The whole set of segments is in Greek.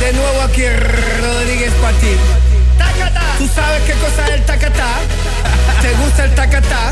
De nuevo aquí Rodríguez para ti. ¿Tú sabes qué cosa es el tacatá? ¿Te gusta el tacatá?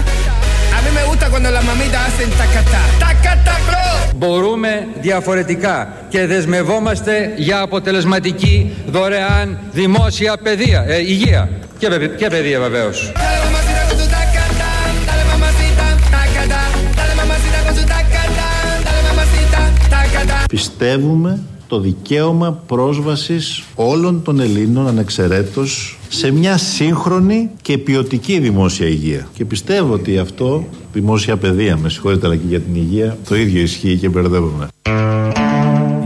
A mí me gusta cuando las mamitas hacen tacatá. ¡Tacatá, bro! Μπορούμε διαφορετικά και δεσμευόμαστε για αποτελεσματική δωρεάν δημόσια παιδεία, ε, υγεία και, παιδε- και παιδεία βεβαίως. Dale mamacita con tu tacatá. Dale mamacita, tacatá. Dale mamacita con tu tacatá. Dale mamacita, tacatá. Πιστεύουμε το δικαίωμα πρόσβασης όλων των Ελλήνων ανεξαιρέτως σε μια σύγχρονη και ποιοτική δημόσια υγεία. Και πιστεύω ότι αυτό, δημόσια παιδεία, με συγχωρείτε, αλλά και για την υγεία, το ίδιο ισχύει και μπερδεύομαι.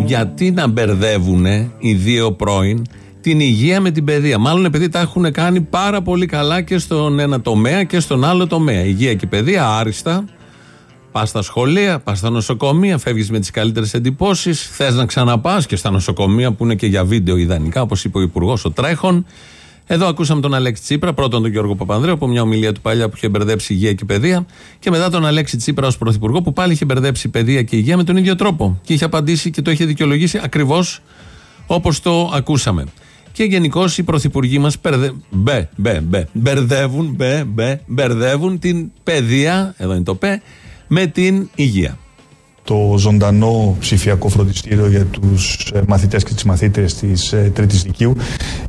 Γιατί να μπερδεύουν οι δύο πρώην την υγεία με την παιδεία; Μάλλον επειδή τα έχουν κάνει πάρα πολύ καλά και στον ένα τομέα και στον άλλο τομέα. Υγεία και παιδεία άριστα. Πας στα σχολεία, πας στα νοσοκομεία, φεύγεις με τις καλύτερες εντυπώσεις. Θες να ξαναπάς και στα νοσοκομεία που είναι και για βίντεο ιδανικά, όπως είπε ο Υπουργός ο Τρέχον. Εδώ ακούσαμε τον Αλέξη Τσίπρα, πρώτον τον Γιώργο Παπανδρέου από μια ομιλία του παλιά που είχε μπερδέψει υγεία και παιδεία. Και μετά τον Αλέξη Τσίπρα ως πρωθυπουργό που πάλι είχε μπερδέψει παιδεία και υγεία με τον ίδιο τρόπο. Και είχε απαντήσει και το είχε δικαιολογήσει ακριβώς όπως το ακούσαμε. Και γενικώ οι πρωθυπουργοί μας μπε, μπε, μπε, μπερδεύουν, μπε, μπε, μπερδεύουν την παιδεία, εδώ είναι το πε, με την υγεία. το ζωντανό ψηφιακό φροντιστήριο για τους ε, μαθητές και τις μαθήτρες της ε, Τρίτης Δικείου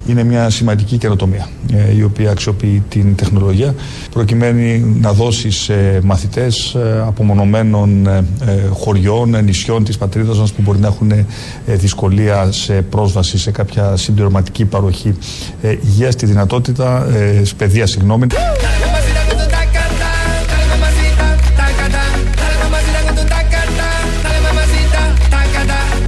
είναι μια σημαντική καινοτομία ε, η οποία αξιοποιεί την τεχνολογία προκειμένου να δώσει σε μαθητές ε, απομονωμένων ε, ε, χωριών, ε, νησιών της πατρίδας μας που μπορεί να έχουν ε, δυσκολία σε πρόσβαση σε κάποια συμπληρωματική παροχή ε, υγείας τη δυνατότητα, ε, παιδεία συγγνώμη,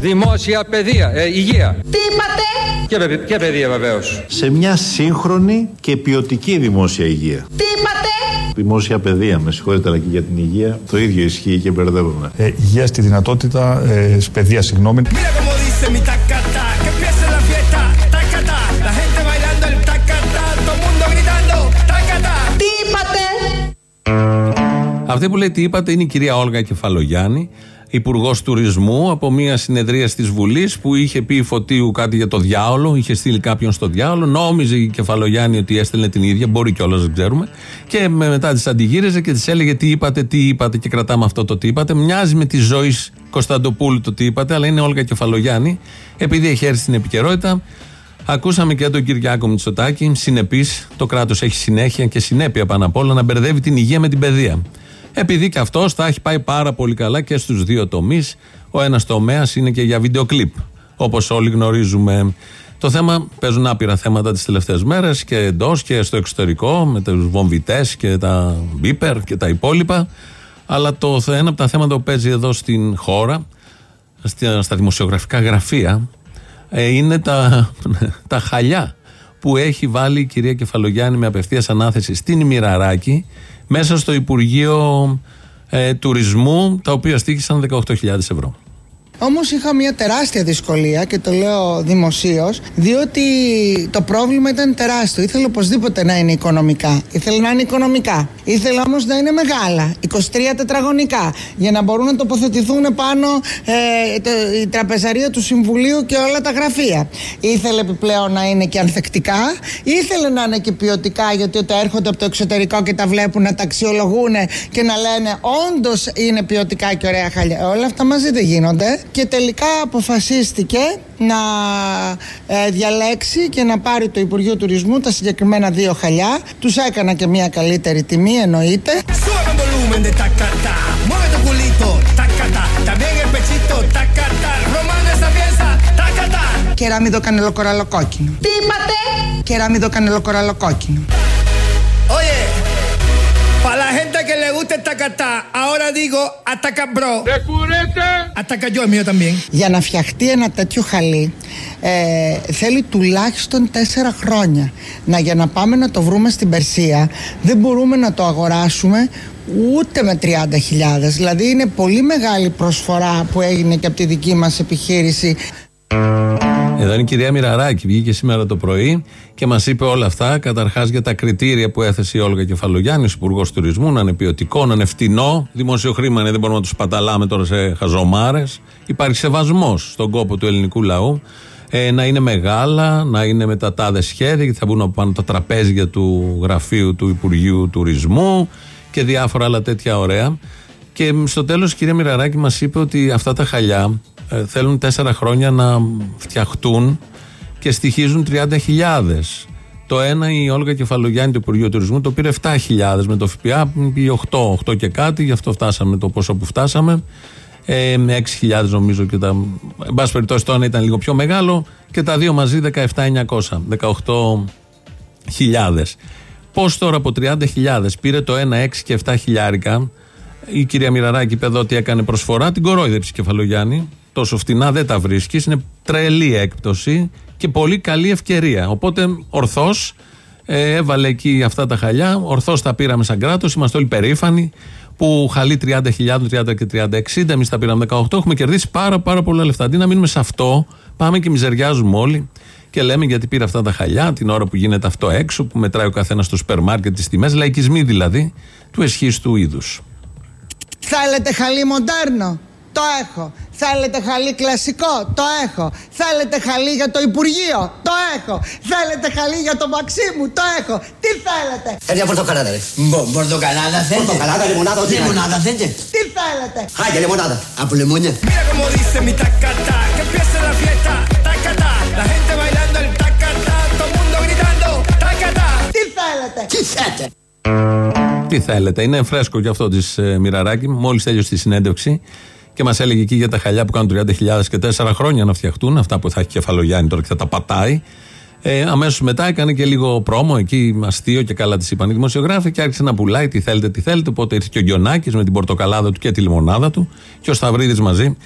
Δημόσια παιδεία, ε, υγεία Τι είπατε; και, παιδε- και παιδεία βεβαίως. Σε μια σύγχρονη και ποιοτική δημόσια υγεία. Τι είπατε; Δημόσια παιδεία, με συγχωρείτε, αλλά και για την υγεία, το ίδιο ισχύει και μπερδεύομαι. ε, υγεία στη δυνατότητα, ε, παιδεία συγγνώμη, Mira cómo dice mi tacatá. Que empiece la fiesta. Tacatá. La gente bailando el tacatá. Todo el mundo gritando. Tacatá. Τι είπατε; Αυτή που λέει τι είπατε είναι η κυρία Όλγα Κεφαλογιάννη, Υπουργός Τουρισμού, από μια συνεδρία της Βουλής που είχε πει Φωτίου κάτι για το διάολο, είχε στείλει κάποιον στο διάολο. Νόμιζε η Κεφαλογιάννη ότι έστελνε την ίδια, μπορεί κιόλας, δεν ξέρουμε. Και με- μετά τη αντιγύριζε και της έλεγε τι είπατε, τι είπατε και κρατάμε αυτό το τι είπατε. Μοιάζει με τη ζωή Κωνσταντοπούλου το τι είπατε, αλλά είναι Όλγα Κεφαλογιάννη, επειδή έχει έρθει στην επικαιρότητα. Ακούσαμε και τον Κυριάκο Μητσοτάκη, συνεπής, το κράτος έχει συνέχεια και συνέπεια πάνω απ' όλα να μπερδεύει την υγεία με την παιδεία. Επειδή και αυτός τα έχει πάει πάρα πολύ καλά και στους δύο τομείς. Ο ένας τομέας είναι και για βίντεο κλιπ. Όπως όλοι γνωρίζουμε. Το θέμα, παίζουν άπειρα θέματα τις τελευταίες μέρες και εντός και στο εξωτερικό, με τους βομβιτέ και τα μπίπερ και τα υπόλοιπα. Αλλά το, ένα από τα θέματα που παίζει εδώ στην χώρα, στα, στα δημοσιογραφικά γραφεία, ε, είναι τα, τα χαλιά που έχει βάλει η κυρία Κεφαλογιάννη με απευθείας ανάθεση στην Μοιραράκη μέσα στο Υπουργείο ε, Τουρισμού, τα οποία στήχησαν 18.000 ευρώ. Όμως είχα μια τεράστια δυσκολία και το λέω δημοσίως, διότι το πρόβλημα ήταν τεράστιο. Ήθελα οπωσδήποτε να είναι οικονομικά. Ήθελα να είναι οικονομικά. Ήθελα όμως να είναι μεγάλα, 23 τετραγωνικά, για να μπορούν να τοποθετηθούν πάνω ε, το, η τραπεζαρία του Συμβουλίου και όλα τα γραφεία. Ήθελε επιπλέον να είναι και ανθεκτικά, ήθελε να είναι και ποιοτικά, γιατί όταν έρχονται από το εξωτερικό και τα βλέπουν να τα αξιολογούν και να λένε όντως είναι ποιοτικά και ωραία χαλιά. Όλα αυτά μαζί δεν γίνονται. Και τελικά αποφασίστηκε να ε, διαλέξει και να πάρει το Υπουργείο Τουρισμού τα συγκεκριμένα δύο χαλιά. Τους έκανα και μια καλύτερη τιμή εννοείται. Sube el volumen de tacatá. Mueve tu culito. Tacatá. También el pechito. Tacatá. Romano esa pieza. Tacatá. Κεράμιδο κανελοκοραλοκόκκινο. Τι είπατε; Κεράμιδο κανελοκοραλοκόκκινο. Oye, para gusta el tacatá, ahora digo ataca bro. Ataca yo el mío también. Για να φτιαχτεί ένα τέτοιο χαλί ε, θέλει τουλάχιστον τέσσερα χρόνια. Να για να πάμε να το βρούμε στην Περσία δεν μπορούμε να το αγοράσουμε ούτε με 30.000. Δηλαδή είναι πολύ μεγάλη προσφορά που έγινε και από τη δική μας επιχείρηση. Εδώ είναι η κυρία Μοιραράκη, βγήκε σήμερα το πρωί και μας είπε όλα αυτά. Καταρχάς για τα κριτήρια που έθεσε η Όλγα Κεφαλογιάννης, Υπουργός Τουρισμού, να είναι ποιοτικό, να είναι φτηνό. Δημόσιο χρήμα είναι, δεν μπορούμε να τους παταλάμε τώρα σε χαζομάρες. Υπάρχει σεβασμός στον κόπο του ελληνικού λαού. ε, να είναι μεγάλα, να είναι με τα τάδες σχέδια, γιατί θα μπουν από πάνω τα τραπέζια του γραφείου του Υπουργείου Τουρισμού και διάφορα άλλα τέτοια ωραία. Και στο τέλος, η κυρία Μοιραράκη μας είπε ότι αυτά τα χαλιά ε, θέλουν τέσσερα χρόνια να φτιαχτούν και στοιχίζουν 30.000. Το ένα η Όλγα Κεφαλογιάννη του Υπουργείου Τουρισμού το πήρε 7.000 με το ΦΠΑ, πήγε 8, 8 και κάτι, γι' αυτό φτάσαμε το πόσο που φτάσαμε. Ε, με 6.000 νομίζω και τα. Εν πάση περιπτώσει το ένα ήταν λίγο πιο μεγάλο και τα δύο μαζί 17.900. 18.000. Πώς τώρα από 30.000 πήρε το ένα 6 και 7 χιλιάρικα. Η κυρία Μοιραράκη είπε εδώ ότι έκανε προσφορά, την κορόιδεψε Κεφαλογιάννη. Τόσο φτηνά δεν τα βρίσκεις. Είναι τρελή έκπτωση και πολύ καλή ευκαιρία. Οπότε ορθώς ε, έβαλε εκεί αυτά τα χαλιά. Ορθώς τα πήραμε σαν κράτος. Είμαστε όλοι περήφανοι που χαλεί 30.000, 30 και 30, 60. Εμείς τα πήραμε 18. Έχουμε κερδίσει πάρα, πάρα πολλά λεφτά. Αντί να μείνουμε σε αυτό, πάμε και μιζεριάζουμε όλοι και λέμε γιατί πήρε αυτά τα χαλιά την ώρα που γίνεται αυτό έξω, που μετράει ο καθένας στο σούπερ μάρκετ τις τιμές. Λαϊκισμοί δηλαδή του εσχίστου είδους. Θέλετε χαλί μοντέρνο; Το έχω. Θέλετε χαλί κλασικό; Το έχω. Θέλετε χαλί για το Υπουργείο; Το έχω. Θέλετε χαλί για το Μαξίμου. Το έχω. Τι θέλετε; Ένα πορτοκαλάδα, ρε. Πορτοκαλάδα θέλετε. Πορτοκαλάδα, λιμονάδα, ό,τι Λιμονάδα θέλετε. Τι θέλετε; Χάγια, λιμονάδα. Από λεμόνια. Mira como dice mi tacata, que empiece la fiesta, tacata, la gente bailando el tacata, todo el mundo gritando, tacata. Τι θέλετε; Τι θέλετε; Τι θέλετε, είναι φρέσκο και αυτό της ε, Μοιραράκη. Μόλις τέλειωσε τη συνέντευξη και μας έλεγε εκεί για τα χαλιά που κάνουν 30.000 και 4 χρόνια να φτιαχτούν, αυτά που θα έχει κεφαλογιάννη τώρα και θα τα πατάει. Ε, Αμέσως μετά έκανε και λίγο πρόμο εκεί, αστείο και καλά τη είπαν οι δημοσιογράφοι και άρχισε να πουλάει τι θέλετε, τι θέλετε. Οπότε ήρθε και ο Γκιονάκη με την πορτοκαλάδα του και τη λιμονάδα του και ο Σταυρίδης μαζί.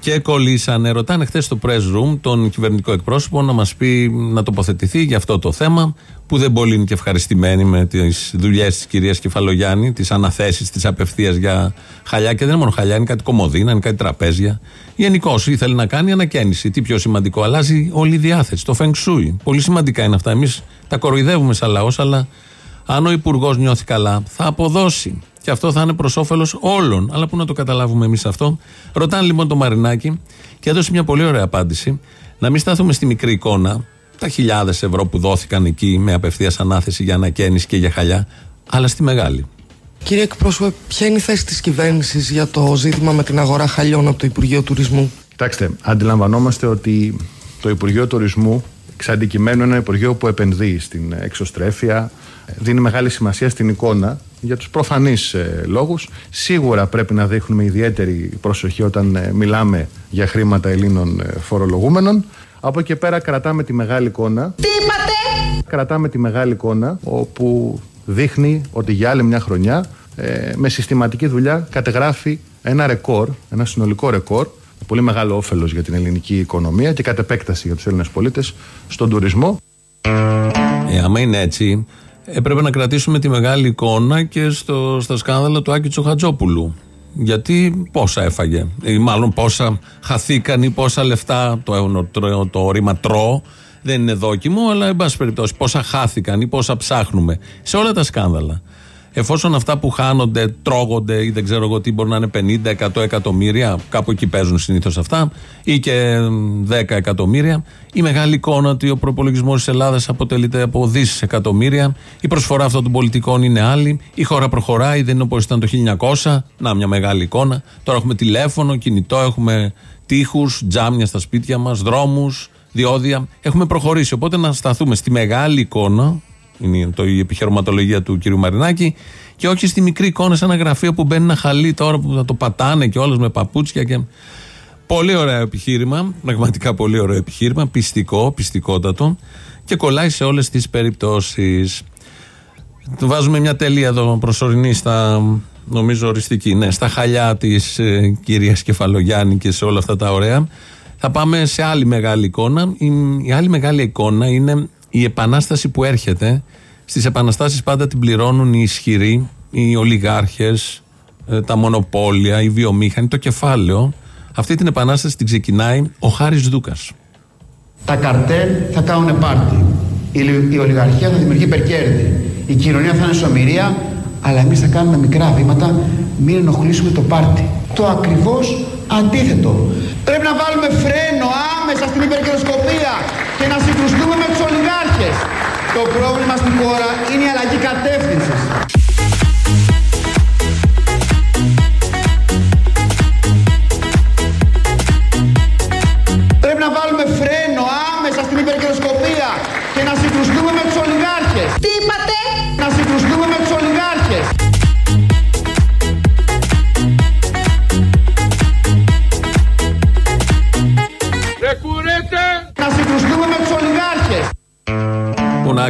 Και κολλήσανε. Ρωτάνε χθες στο press room τον κυβερνητικό εκπρόσωπο να μας πει, να τοποθετηθεί για αυτό το θέμα, που δεν πολύ είναι και ευχαριστημένοι με τις δουλειές της κυρίας Κεφαλογιάννη, τις αναθέσεις της απευθείας για χαλιά. Και δεν είναι μόνο χαλιά, είναι κάτι κομμωδίνα, είναι κάτι τραπέζια. Γενικώ ήθελε να κάνει ανακαίνιση. Τι πιο σημαντικό, αλλάζει όλη η διάθεση. Το feng shui. Πολύ σημαντικά είναι αυτά. Εμείς τα κοροϊδεύουμε σαν λαός, αλλά αν ο Υπουργός νιώθει καλά, θα αποδώσει. Και αυτό θα είναι προς όφελος όλων. Αλλά πού να το καταλάβουμε εμείς αυτό; Ρωτάνε λοιπόν το Μαρινάκι και έδωσε μια πολύ ωραία απάντηση. Να μην σταθούμε στη μικρή εικόνα, τα χιλιάδες ευρώ που δόθηκαν εκεί με απευθείας ανάθεση για ανακαίνιση και για χαλιά, αλλά στη μεγάλη. Κύριε εκπρόσωπε, ποια είναι η θέση της κυβέρνησης για το ζήτημα με την αγορά χαλιών από το Υπουργείο Τουρισμού; Κοιτάξτε, αντιλαμβανόμαστε ότι το Υπουργείο Τουρισμού εξ αντικειμένου είναι ένα Υπουργείο που επενδύει στην εξωστρέφεια, δίνει μεγάλη σημασία στην εικόνα για τους προφανείς ε, λόγους. Σίγουρα πρέπει να δείχνουμε ιδιαίτερη προσοχή όταν ε, μιλάμε για χρήματα Ελλήνων ε, φορολογούμενων. Από εκεί πέρα κρατάμε τη μεγάλη εικόνα. Τι είπατε; Κρατάμε τη μεγάλη εικόνα όπου δείχνει ότι για άλλη μια χρονιά ε, με συστηματική δουλειά κατεγράφει ένα ρεκόρ, ένα συνολικό ρεκόρ πολύ μεγάλο όφελος για την ελληνική οικονομία και κατ' επέκταση για τους Έλληνες πολίτες στον τουρισμό. Ε, άμα είναι έτσι, έπρεπε να κρατήσουμε τη μεγάλη εικόνα και στο, στα σκάνδαλα του Άκη Τσοχατζόπουλου. Γιατί πόσα έφαγε, ή μάλλον πόσα χαθήκαν ή πόσα λεφτά, το, το, το ρήμα τρώω, δεν είναι δόκιμο, αλλά εν πάση περιπτώσει πόσα χάθηκαν ή πόσα ψάχνουμε σε όλα τα σκάνδαλα. Εφόσον αυτά που χάνονται, τρώγονται ή δεν ξέρω εγώ τι μπορεί να είναι 50, 100 εκατομμύρια, κάπου εκεί παίζουν συνήθως αυτά, ή και 10 εκατομμύρια, η μεγάλη εικόνα ότι ο προπολογισμός της Ελλάδας αποτελείται από δισεκατομμύρια, η προσφορά αυτών των πολιτικών είναι άλλη, η χώρα προχωράει, δεν είναι όπως ήταν το 1900, να μια μεγάλη εικόνα. Τώρα έχουμε τηλέφωνο, κινητό, έχουμε τείχους, τζάμια στα σπίτια μας, δρόμους, διόδια. Έχουμε προχωρήσει. Οπότε να σταθούμε στη μεγάλη εικόνα, είναι το, η επιχειρηματολογία του κ. Μαρινάκη, και όχι στη μικρή εικόνα σε ένα γραφείο που μπαίνει ένα χαλί τώρα που θα το πατάνε και όλες με παπούτσια. Και... Πολύ ωραίο επιχείρημα, πραγματικά πολύ ωραίο επιχείρημα, πιστικό, πιστικότατο και κολλάει σε όλες τις περιπτώσεις. Του βάζουμε μια τελεία εδώ προσωρινή στα, νομίζω οριστική, ναι, στα χαλιά της ε, κυρίας Κεφαλογιάννη και σε όλα αυτά τα ωραία. Θα πάμε σε άλλη μεγάλη εικόνα. Η, η άλλη μεγάλη εικόνα είναι η επανάσταση που έρχεται. Στις επαναστάσεις πάντα την πληρώνουν οι ισχυροί, οι ολιγάρχες, ε, τα μονοπόλια, οι βιομήχανοι, το κεφάλαιο. Αυτή την επανάσταση την ξεκινάει ο Χάρης Δούκας. Τα καρτέλ θα κάνουν πάρτι. Η, η ολιγαρχία θα δημιουργεί υπερκέρδη. Η κοινωνία θα είναι σωμηρία, αλλά εμείς θα κάνουμε μικρά βήματα, μην ενοχλήσουμε το πάρτι. Το ακριβώς αντίθετο. Πρέπει να βάλουμε φρένο άμεσα στην υπερκαιροσκοπία και να συγκρουστούμε με τους ολιγάρχες. Το πρόβλημα στην χώρα είναι η αλλαγή κατεύθυνσης.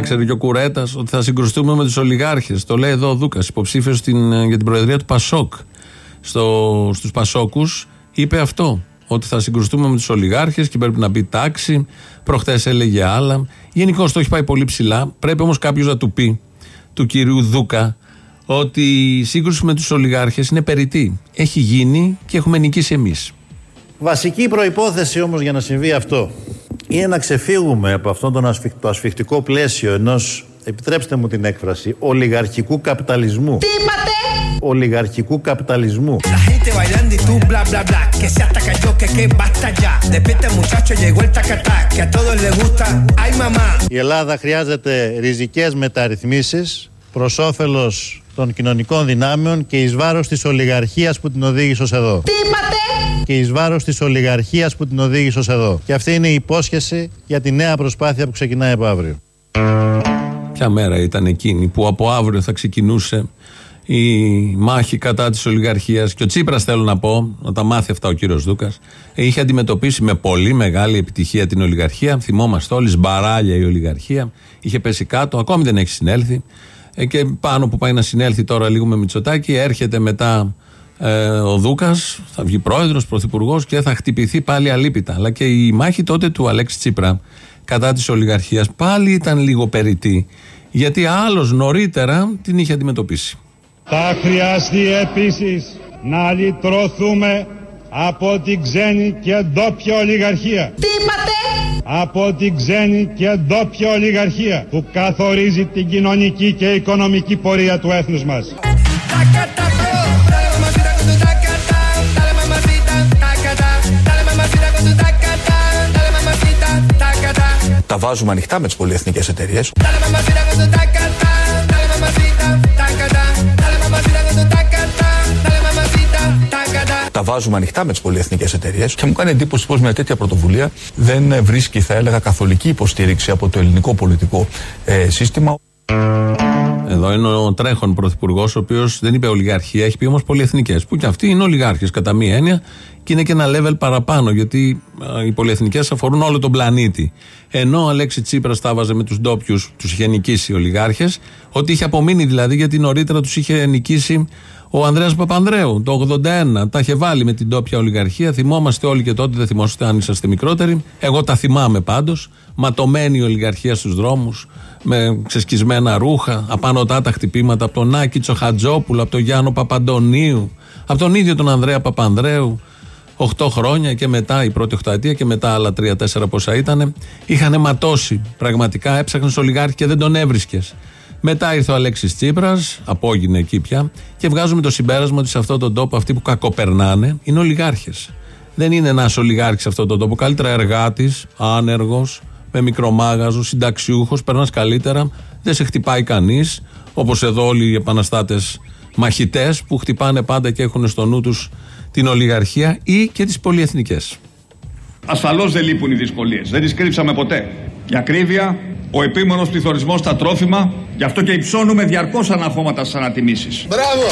Ξέρει και ο Κουρέτας ότι θα συγκρουστούμε με τους ολιγάρχες. Το λέει εδώ ο Δούκας, υποψήφιος για την προεδρία του Πασόκ. Στο, Στους Πασόκους είπε αυτό. Ότι θα συγκρουστούμε με τους ολιγάρχες και πρέπει να μπει τάξη. Προχτές έλεγε άλλα. Γενικώ το έχει πάει πολύ ψηλά. Πρέπει όμως κάποιος να του πει, του κυρίου Δούκα, ότι η σύγκρουση με τους ολιγάρχες είναι περιττή. Έχει γίνει και έχουμε νικήσει εμείς. Βασική προϋπόθεση όμως για να συμβεί αυτό είναι να ξεφύγουμε από αυτό το, ασφιχ, το ασφιχτικό πλαίσιο ενός, επιτρέψτε μου την έκφραση, ολιγαρχικού καπιταλισμού. Τι είπατε! Ολιγαρχικού καπιταλισμού. Η Ελλάδα χρειάζεται ριζικές μεταρρυθμίσεις προς όφελος των κοινωνικών δυνάμεων και εις βάρος της ολιγαρχίας που την οδήγησε εδώ. Τι είπατε! Και εις βάρος της ολιγαρχίας που την οδήγησε ως εδώ. Και αυτή είναι η υπόσχεση για τη νέα προσπάθεια που ξεκινάει από αύριο. Ποια μέρα ήταν εκείνη που από αύριο θα ξεκινούσε η μάχη κατά της ολιγαρχίας; Και ο Τσίπρας, θέλω να πω, να τα μάθει αυτά ο κύριος Δούκας, είχε αντιμετωπίσει με πολύ μεγάλη επιτυχία την ολιγαρχία. Θυμόμαστε όλοι, σμπαράλια η ολιγαρχία. Είχε πέσει κάτω, ακόμη δεν έχει συνέλθει. Ε, και πάνω που πάει να συνέλθει τώρα λίγο με Μητσοτάκη, έρχεται μετά ε, ο Δούκας, θα βγει πρόεδρος, πρωθυπουργός και θα χτυπηθεί πάλι αλίπητα. Αλλά και η μάχη τότε του Αλέξη Τσίπρα κατά της ολιγαρχίας πάλι ήταν λίγο περιττή. Γιατί άλλος νωρίτερα την είχε αντιμετωπίσει. Θα χρειαστεί επίσης να λυτρωθούμε από την ξένη και ντόπια ολιγαρχία. Τι είπατε; Από την ξένη και ντόπια ολιγαρχία που καθορίζει την κοινωνική και οικονομική πορεία του έθνους μας. τα βάζουμε ανοιχτά με τις πολυεθνικές εταιρείες. Τα βάζουμε ανοιχτά με τις πολυεθνικές εταιρείες. Και μου κάνει εντύπωση πως μια τέτοια πρωτοβουλία δεν βρίσκει, θα έλεγα, καθολική υποστήριξη από το ελληνικό πολιτικό ε, σύστημα. Εδώ είναι ο τρέχον πρωθυπουργός, ο οποίος δεν είπε ολιγαρχία, έχει πει όμως πολυεθνικές. Που και αυτοί είναι ολιγάρχες κατά μία έννοια και είναι και ένα level παραπάνω, γιατί α, οι πολυεθνικές αφορούν όλο τον πλανήτη. Ενώ ο Αλέξη Τσίπρας τα βάζε με τους ντόπιους, τους είχε νικήσει οι ολιγάρχες, ότι είχε απομείνει δηλαδή, γιατί νωρίτερα τους είχε νικήσει ο Ανδρέας Παπανδρέου το 81. Τα είχε βάλει με την τόπια ολιγαρχία. Θυμόμαστε όλοι και τότε, δεν θυμόσαστε αν είσαστε μικρότεροι. Εγώ τα θυμάμαι πάντως. Ματωμένη η ολιγαρχία στους δρόμους, με ξεσκισμένα ρούχα, απανωτά τα χτυπήματα από τον Άκη Τσοχατζόπουλο, από τον Γιάννο Παπαντονίου, από τον ίδιο τον Ανδρέα Παπανδρέου. 8 χρόνια και μετά, η πρώτη οχταετία και μετά άλλα 3-4 πόσα ήταν, είχαν ματώσει. Πραγματικά έψαχνες ολιγάρχη και δεν τον έβρισκες. Μετά ήρθε ο Αλέξης Τσίπρας, απόγεινε εκεί πια, και βγάζουμε το συμπέρασμα ότι σε αυτόν τον τόπο αυτοί που κακοπερνάνε είναι ολιγάρχες. Δεν είναι ένας ολιγάρχης σε αυτόν τον τόπο. Καλύτερα εργάτης, άνεργος, με μικρομάγαζο, συνταξιούχος, περνάς καλύτερα, δεν σε χτυπάει κανείς. Όπως εδώ όλοι οι επαναστάτες μαχητές που χτυπάνε πάντα και έχουν στο νου τους την ολιγαρχία ή και τις πολυεθνικές. Ασφαλώς δεν λείπουν οι δυσκολίες. Δεν τις κρύψαμε ποτέ. Η ακρίβεια, ο επίμονος πληθωρισμός στα τρόφιμα, γι' αυτό και υψώνουμε διαρκώς αναχώματα στι ανατιμήσει. Μπράβο.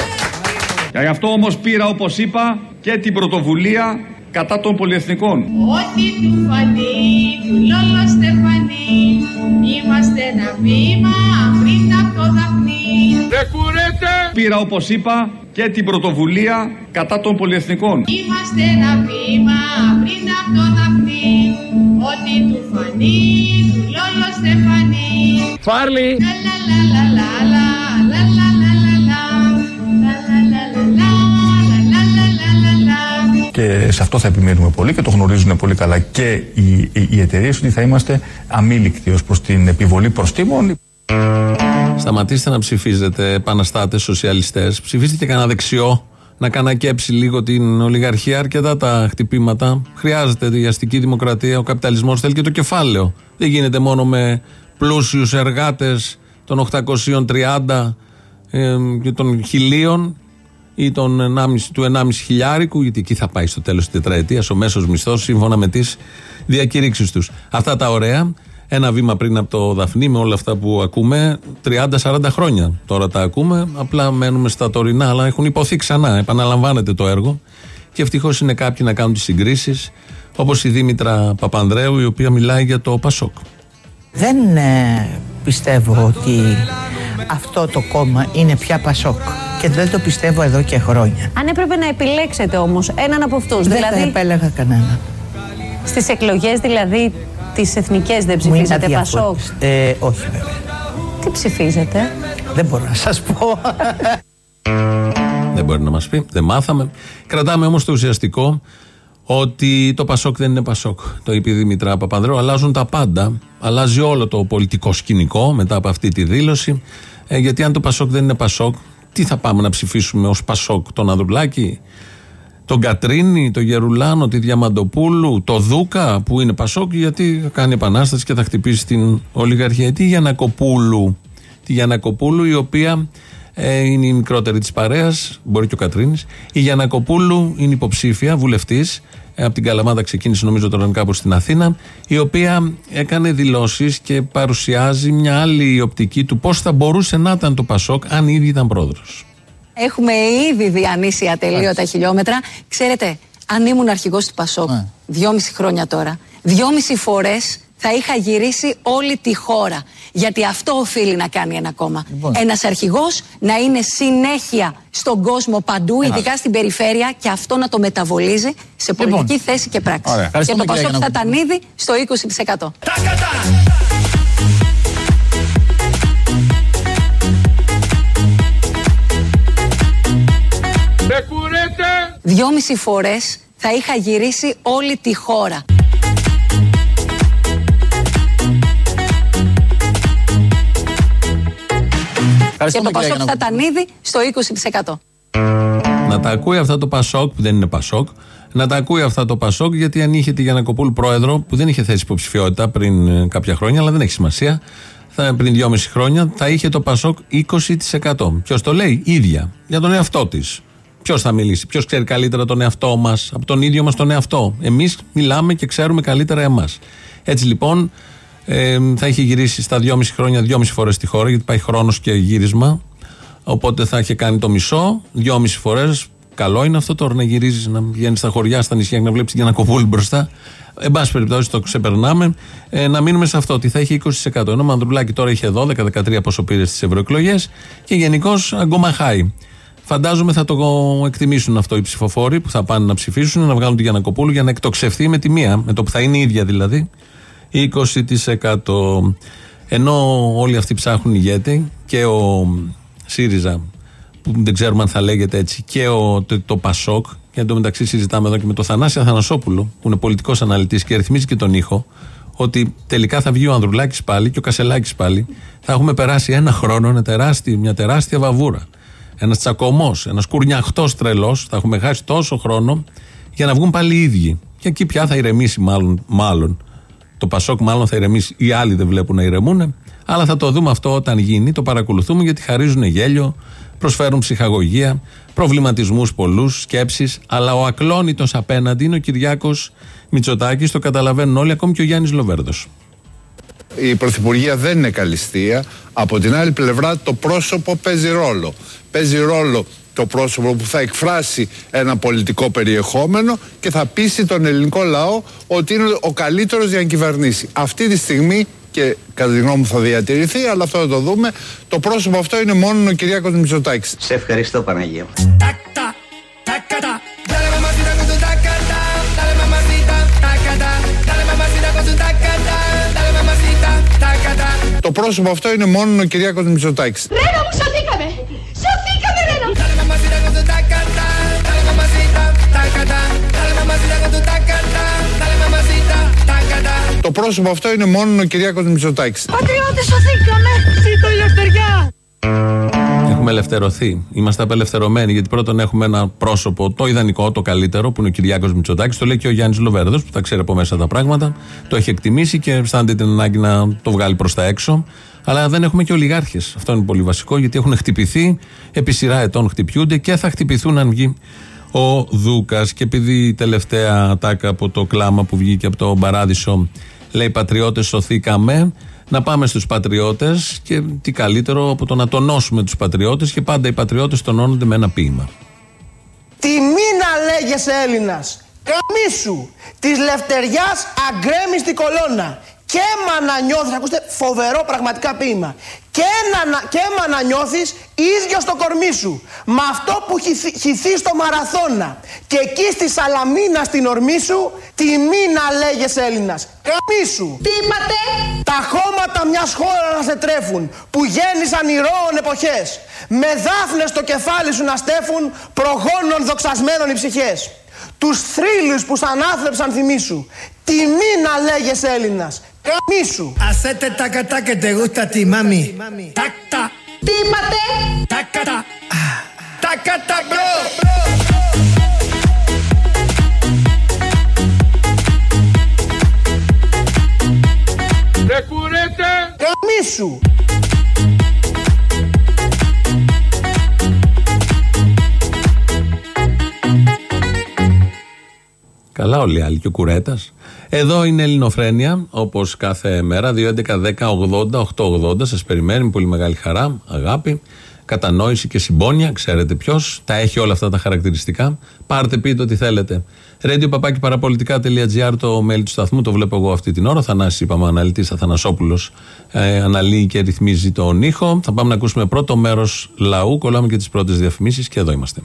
Και γι' αυτό όμως πήρα, όπως είπα, και την πρωτοβουλία κατά των πολυεθνικών. Ό,τι του φανεί, του Λόλο Στεφανή, είμαστε ένα βήμα πριν από το δαφνί. Πήρα, όπως είπα, και την πρωτοβουλία κατά των πολυεθνικών. Είμαστε ένα βήμα πριν από τον δαχτύ, ότι του φανεί, του λόγω στεφανεί. Φάρλι! Και σε αυτό θα επιμείνουμε πολύ και το γνωρίζουν πολύ καλά και οι, οι, οι εταιρείε ότι θα είμαστε αμήλικτοι ω προ την επιβολή προστήμων. Σταματήστε να ψηφίζετε επαναστάτες, σοσιαλιστές. Ψηφίστε και κανένα δεξιό να κανακέψει λίγο την ολιγαρχία. Αρκετά τα χτυπήματα. Χρειάζεται η αστική δημοκρατία. Ο καπιταλισμός θέλει και το κεφάλαιο. Δεν γίνεται μόνο με πλούσιους εργάτες των 830 ε, και των χιλίων ή των 1,5, του 1,5 χιλιάρικου, γιατί εκεί θα πάει στο τέλος της τετραετίας ο μέσος μισθός σύμφωνα με τις διακηρύξεις τους. Αυτά τα ωραία. Ένα βήμα πριν από το Δαφνί με όλα αυτά που ακούμε, 30-40 χρόνια τώρα τα ακούμε. Απλά μένουμε στα τωρινά, αλλά έχουν υποθεί ξανά. Επαναλαμβάνεται το έργο. Και ευτυχώς είναι κάποιοι να κάνουν τις συγκρίσεις, όπως η Δήμητρα Παπανδρέου, η οποία μιλάει για το Πασόκ. Δεν ε, πιστεύω ότι αυτό το κόμμα είναι πια Πασόκ. Και δεν το πιστεύω εδώ και χρόνια. Αν έπρεπε να επιλέξετε όμως έναν από αυτούς, Δεν δηλαδή θα επέλεγα κανένα. στις εκλογές δηλαδή τις εθνικές δεν Μου είναι ψηφίζατε αδιαφορ- Πασόκ; Ε, όχι βέβαια. Τι ψηφίζετε; Δεν μπορώ να σας πω. Δεν μπορεί να μας πει, δεν μάθαμε. Κρατάμε όμως το ουσιαστικό ότι το Πασόκ δεν είναι Πασόκ. Το είπε η Δημητρά Παπανδρέου. Αλλάζουν τα πάντα. Αλλάζει όλο το πολιτικό σκηνικό μετά από αυτή τη δήλωση. Ε, γιατί αν το Πασόκ δεν είναι Πασόκ, τι θα πάμε να ψηφίσουμε ως Πασόκ, τον Ανδρουλάκη, τον Κατρίνη, τον Γερουλάνο, τη Διαμαντοπούλου, το Δούκα που είναι Πασόκ, γιατί θα κάνει επανάσταση και θα χτυπήσει την ολιγαρχία. Τι Γιανακοπούλου, τη Γιανακοπούλου η οποία ε, είναι η μικρότερη της παρέας, μπορεί και ο Κατρίνης. Η Γιανακοπούλου είναι υποψήφια, βουλευτής. από την Καλαμάδα ξεκίνησε νομίζω τώρα κάπου στην Αθήνα. Η οποία έκανε δηλώσεις και παρουσιάζει μια άλλη οπτική του πώς θα μπορούσε να ήταν το Πασόκ αν ήδη ήταν πρόεδρος. Έχουμε ήδη διανύσει ατελείωτα χιλιόμετρα. Ξέρετε, αν ήμουν αρχηγός του Πασόκ, δυόμιση χρόνια τώρα, δυόμιση φορές θα είχα γυρίσει όλη τη χώρα. Γιατί αυτό οφείλει να κάνει ένα κόμμα. Λοιπόν. Ένας αρχηγός να είναι συνέχεια στον κόσμο παντού, ειδικά στην περιφέρεια, και αυτό να το μεταβολίζει σε πολιτική θέση και πράξη. Ωραία. Και το Ευχαριστούμε, κυρία Πασόκ θα Γιαννακόπουλου. ήταν ήδη στο 20%. Δυόμιση φορές θα είχα γυρίσει όλη τη χώρα. Και το Πασόκ θα ήταν ήδη στο 20%. Να τα ακούει αυτά το Πασόκ, που δεν είναι Πασόκ, να τα ακούει αυτά το Πασόκ, γιατί αν είχε τη Γιανακοπούλου πρόεδρο, που δεν είχε θέσει υποψηφιότητα πριν ε, κάποια χρόνια, αλλά δεν έχει σημασία, θα, πριν δυόμιση χρόνια, θα είχε το Πασόκ 20%. Ποιος το λέει, η ίδια, για τον εαυτό της. Ποιος θα μιλήσει, ποιος ξέρει καλύτερα τον εαυτό μας, από τον ίδιο μας τον εαυτό. Εμείς μιλάμε και ξέρουμε καλύτερα εμάς. Έτσι λοιπόν, ε, θα είχε γυρίσει στα δυόμιση χρόνια δυόμιση φορές στη χώρα, γιατί πάει χρόνος και γύρισμα. Οπότε θα είχε κάνει το μισό, δυόμιση φορές. Καλό είναι αυτό τώρα να γυρίζεις, να βγαίνεις στα χωριά, στα νησιά και να βλέπεις την Γιανακοπούλη μπροστά. Εν πάση περιπτώσει το ξεπερνάμε. Ε, να μείνουμε σε αυτό, ότι θα έχει 20%. Ενώ ο Μανδρουλάκη τώρα είχε 12-13 πόσο πήρε στις ευρωεκλογές και γενικώς αγκομαχάει. Φαντάζομαι θα το εκτιμήσουν αυτό οι ψηφοφόροι που θα πάνε να ψηφίσουν, να βγάλουν τη Γιανακοπούλου για να εκτοξευθεί με τη μία, με το που θα είναι η ίδια δηλαδή, 20%. Ενώ όλοι αυτοί ψάχνουν ηγέτη και ο ΣΥΡΙΖΑ, που δεν ξέρουμε αν θα λέγεται έτσι, και ο, το, το ΠΑΣΟΚ, και εν τω μεταξύ συζητάμε εδώ και με τον Θανάση Αθανασόπουλο, που είναι πολιτικός αναλυτής και ρυθμίζει και τον ήχο, ότι τελικά θα βγει ο Ανδρουλάκης πάλι και ο Κασελάκης πάλι. Θα έχουμε περάσει ένα χρόνο, ένα τεράστιο, μια τεράστια βαβούρα. Ένας τσακωμός, ένας κουρνιαχτός τρελός. Θα έχουμε χάσει τόσο χρόνο για να βγουν πάλι οι ίδιοι. Και εκεί πια θα ηρεμήσει, μάλλον. μάλλον. Το Πασόκ, μάλλον θα ηρεμήσει. Οι άλλοι δεν βλέπουν να ηρεμούν. Αλλά θα το δούμε αυτό όταν γίνει. Το παρακολουθούμε γιατί χαρίζουν γέλιο, προσφέρουν ψυχαγωγία, προβληματισμούς πολλούς, σκέψεις. Αλλά ο ακλόνητος απέναντι είναι ο Κυριάκος Μητσοτάκης. Το καταλαβαίνουν όλοι, ακόμη και ο Γιάννης Λοβέρδος. Η Πρωθυπουργία δεν είναι καλυστία. Από την άλλη πλευρά το πρόσωπο παίζει ρόλο. Παίζει ρόλο το πρόσωπο που θα εκφράσει ένα πολιτικό περιεχόμενο και θα πείσει τον ελληνικό λαό ότι είναι ο καλύτερος για να κυβερνήσει. Αυτή τη στιγμή και κατά τη γνώμη μου θα διατηρηθεί, αλλά αυτό θα το δούμε. Το πρόσωπο αυτό είναι μόνο ο Κυριάκος Μητσοτάκης. Σε ευχαριστώ Παναγία Το πρόσωπο αυτό είναι μόνο ο Κυριάκος Μητσοτάκης. Ρένα μου, σωθήκαμε! Σωθήκαμε, Ρένα! Dale mamacita con tu tacata, dale mamacita, tacata, dale mamacita con tu tacata, dale mamacita, tacata. Το πρόσωπο αυτό είναι μόνο ο Κυριάκος Μητσοτάκης. Πατριώτες, σωθήκαμε! Ζήτω η ελευθεριά! Έχουμε ελευθερωθεί. Είμαστε απελευθερωμένοι. Γιατί πρώτον έχουμε ένα πρόσωπο, το ιδανικό, το καλύτερο, που είναι ο Κυριάκος Μητσοτάκης. Το λέει και ο Γιάννης Λοβέρδος, που τα ξέρει από μέσα τα πράγματα. Το έχει εκτιμήσει και αισθάνεται την ανάγκη να το βγάλει προς τα έξω. Αλλά δεν έχουμε και ολιγάρχες. Αυτό είναι πολύ βασικό, γιατί έχουν χτυπηθεί, επί σειρά ετών χτυπιούνται και θα χτυπηθούν αν βγει ο Δούκας. Και επειδή η τελευταία ατάκα από το κλάμα που βγήκε από το Παράδεισο λέει Πατριώτες, σωθήκαμε. Να πάμε στους πατριώτες και τι καλύτερο από το να τονώσουμε τους πατριώτες και πάντα οι πατριώτες τονώνονται με ένα ποίημα. Τιμή να λέγεσαι Έλληνας. Καμίσου της λευτεριάς αγκρέμιστη κολόνα. Και έμα να νιώθεις, ακούστε φοβερό πραγματικά ποίημα. Και, να, και έμα να νιώθεις ίδιο στο κορμί σου. Με αυτό που χυθεί στο μαραθώνα. Και εκεί στη Σαλαμίνα στην ορμή σου, τιμή να λέγεσαι Έλληνας. Καμίσου. Τι είπατε; Τα χώματα μιας χώρας να σε τρέφουν, που γέννησαν ηρώων εποχές. Με δάφνες στο κεφάλι σου να στέφουν, προγόνων δοξασμένων οι ψυχές. Τους θρύλους που σαν άθρεψαν θυμίσου. Τιμή να λέγεσαι Έλληνας. Καμίσου. Hacete taca taca que te gusta a ti, mami. Taca. Τι είπατε; Taca ta. Taca ta, bro. Δεν κουρέτε! Καμίσου. Καλά, όλοι οι άλλοι. Και ο Κουρέτας. Εδώ είναι Ελληνοφρένια, όπως κάθε μέρα. 2.11.10.80.880. Σας περιμένει με πολύ μεγάλη χαρά, αγάπη, κατανόηση και συμπόνια. Ξέρετε ποιος. Τα έχει όλα αυτά τα χαρακτηριστικά. Πάρτε, πείτε ό,τι θέλετε. Radio παπάκι παραπολιτικά.gr το mail του σταθμού. Το βλέπω εγώ αυτή την ώρα. Θανάσης, είπαμε, αναλυτής Αθανασόπουλο. Ε, αναλύει και ρυθμίζει τον ήχο. Θα πάμε να ακούσουμε πρώτο μέρος λαού. Κολλάμε και τις πρώτες διαφημίσεις και εδώ είμαστε.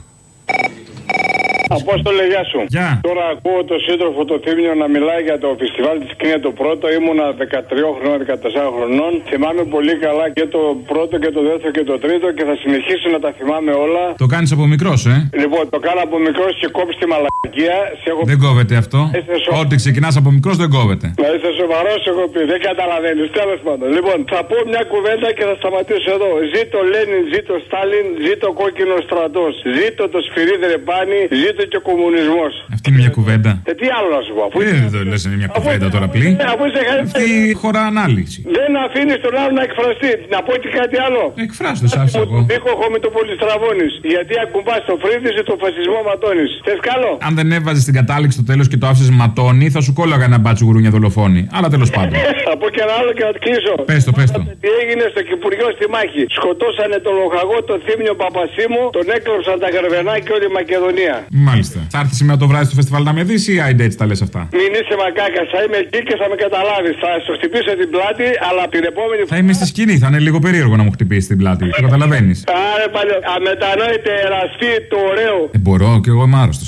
Απόστολε, γεια σου. Γεια. Τώρα ακούω τον σύντροφο το Θήμιο να μιλάει για το φεστιβάλ της Κρίνια το πρώτο. Ήμουνα 13 χρονών, 14 χρονών. Θυμάμαι πολύ καλά και το πρώτο και το δεύτερο και το τρίτο και θα συνεχίσω να τα θυμάμαι όλα. Το κάνεις από μικρός, ε; Λοιπόν, το κάνω από μικρός και κόψει τη μαλακία. Σε έχω... Δεν κόβεται αυτό. Είστε σο- Ό,τι ξεκινάς από μικρός δεν κόβεται. Να είσαι σοβαρός, έχω πει. Δεν καταλαβαίνεις. Τέλος πάντων. Λοιπόν, θα πω μια κουβέντα και θα σταματήσω εδώ. Ζήτω Λένιν, ζήτω Στάλιν, ζήτω κόκκινο στρατός. Ζήτω το σφυρίδι ρεπάνι, ζήτω και ο κομμουνισμός. Αυτή είναι μια κουβέντα. Ε, τι άλλο να σου πω. αφού- Δεν το λες είναι μια κουβέντα τώρα πλή. Ε, αφού είσαι χάρη- Αυτή χωρά ανάλυση. Δεν αφήνεις τον άλλο να εκφραστεί. Να πω και κάτι άλλο. Εκφράστο, άφησα εγώ. Δίχοχο με το πολυστραβώνει. Γιατί ακουμπά το φρύδι το φασισμό ματώνεις. Θες καλό; Αν δεν έβαζες την κατάληξη στο τέλος και το άφησες ματώνει, θα σου κόλλαγα ένα μπάτσο γουρούνια δολοφόνη. Αλλά τέλος πάντων. Θα πω και ένα άλλο και να το κλείσω. Πες το, πες το. Τι έγινε στο Κυπουριό στη μάχη. Σκοτώσανε τον λοχαγό, τον θύμιο Παπασίμου, τον έκλωψαν τα γαρβενά και όλη η Μακεδονία. Μάλιστα. Θα έρθει σήμερα το βράδυ στο φεστιβάλ να με δεις ή άιντε τα λες αυτά; Μην είσαι μακάκας, θα είμαι εκεί και θα με καταλάβεις. Θα σου χτυπήσω την πλάτη, αλλά την επόμενη Θα είμαι στη σκηνή, θα είναι λίγο περίεργο να μου χτυπήσει την πλάτη. Το καταλαβαίνεις. Άρε παλιό, αμετανόητε εραστή το ωραίο. Δεν μπορώ και εγώ είμαι άρρωστος.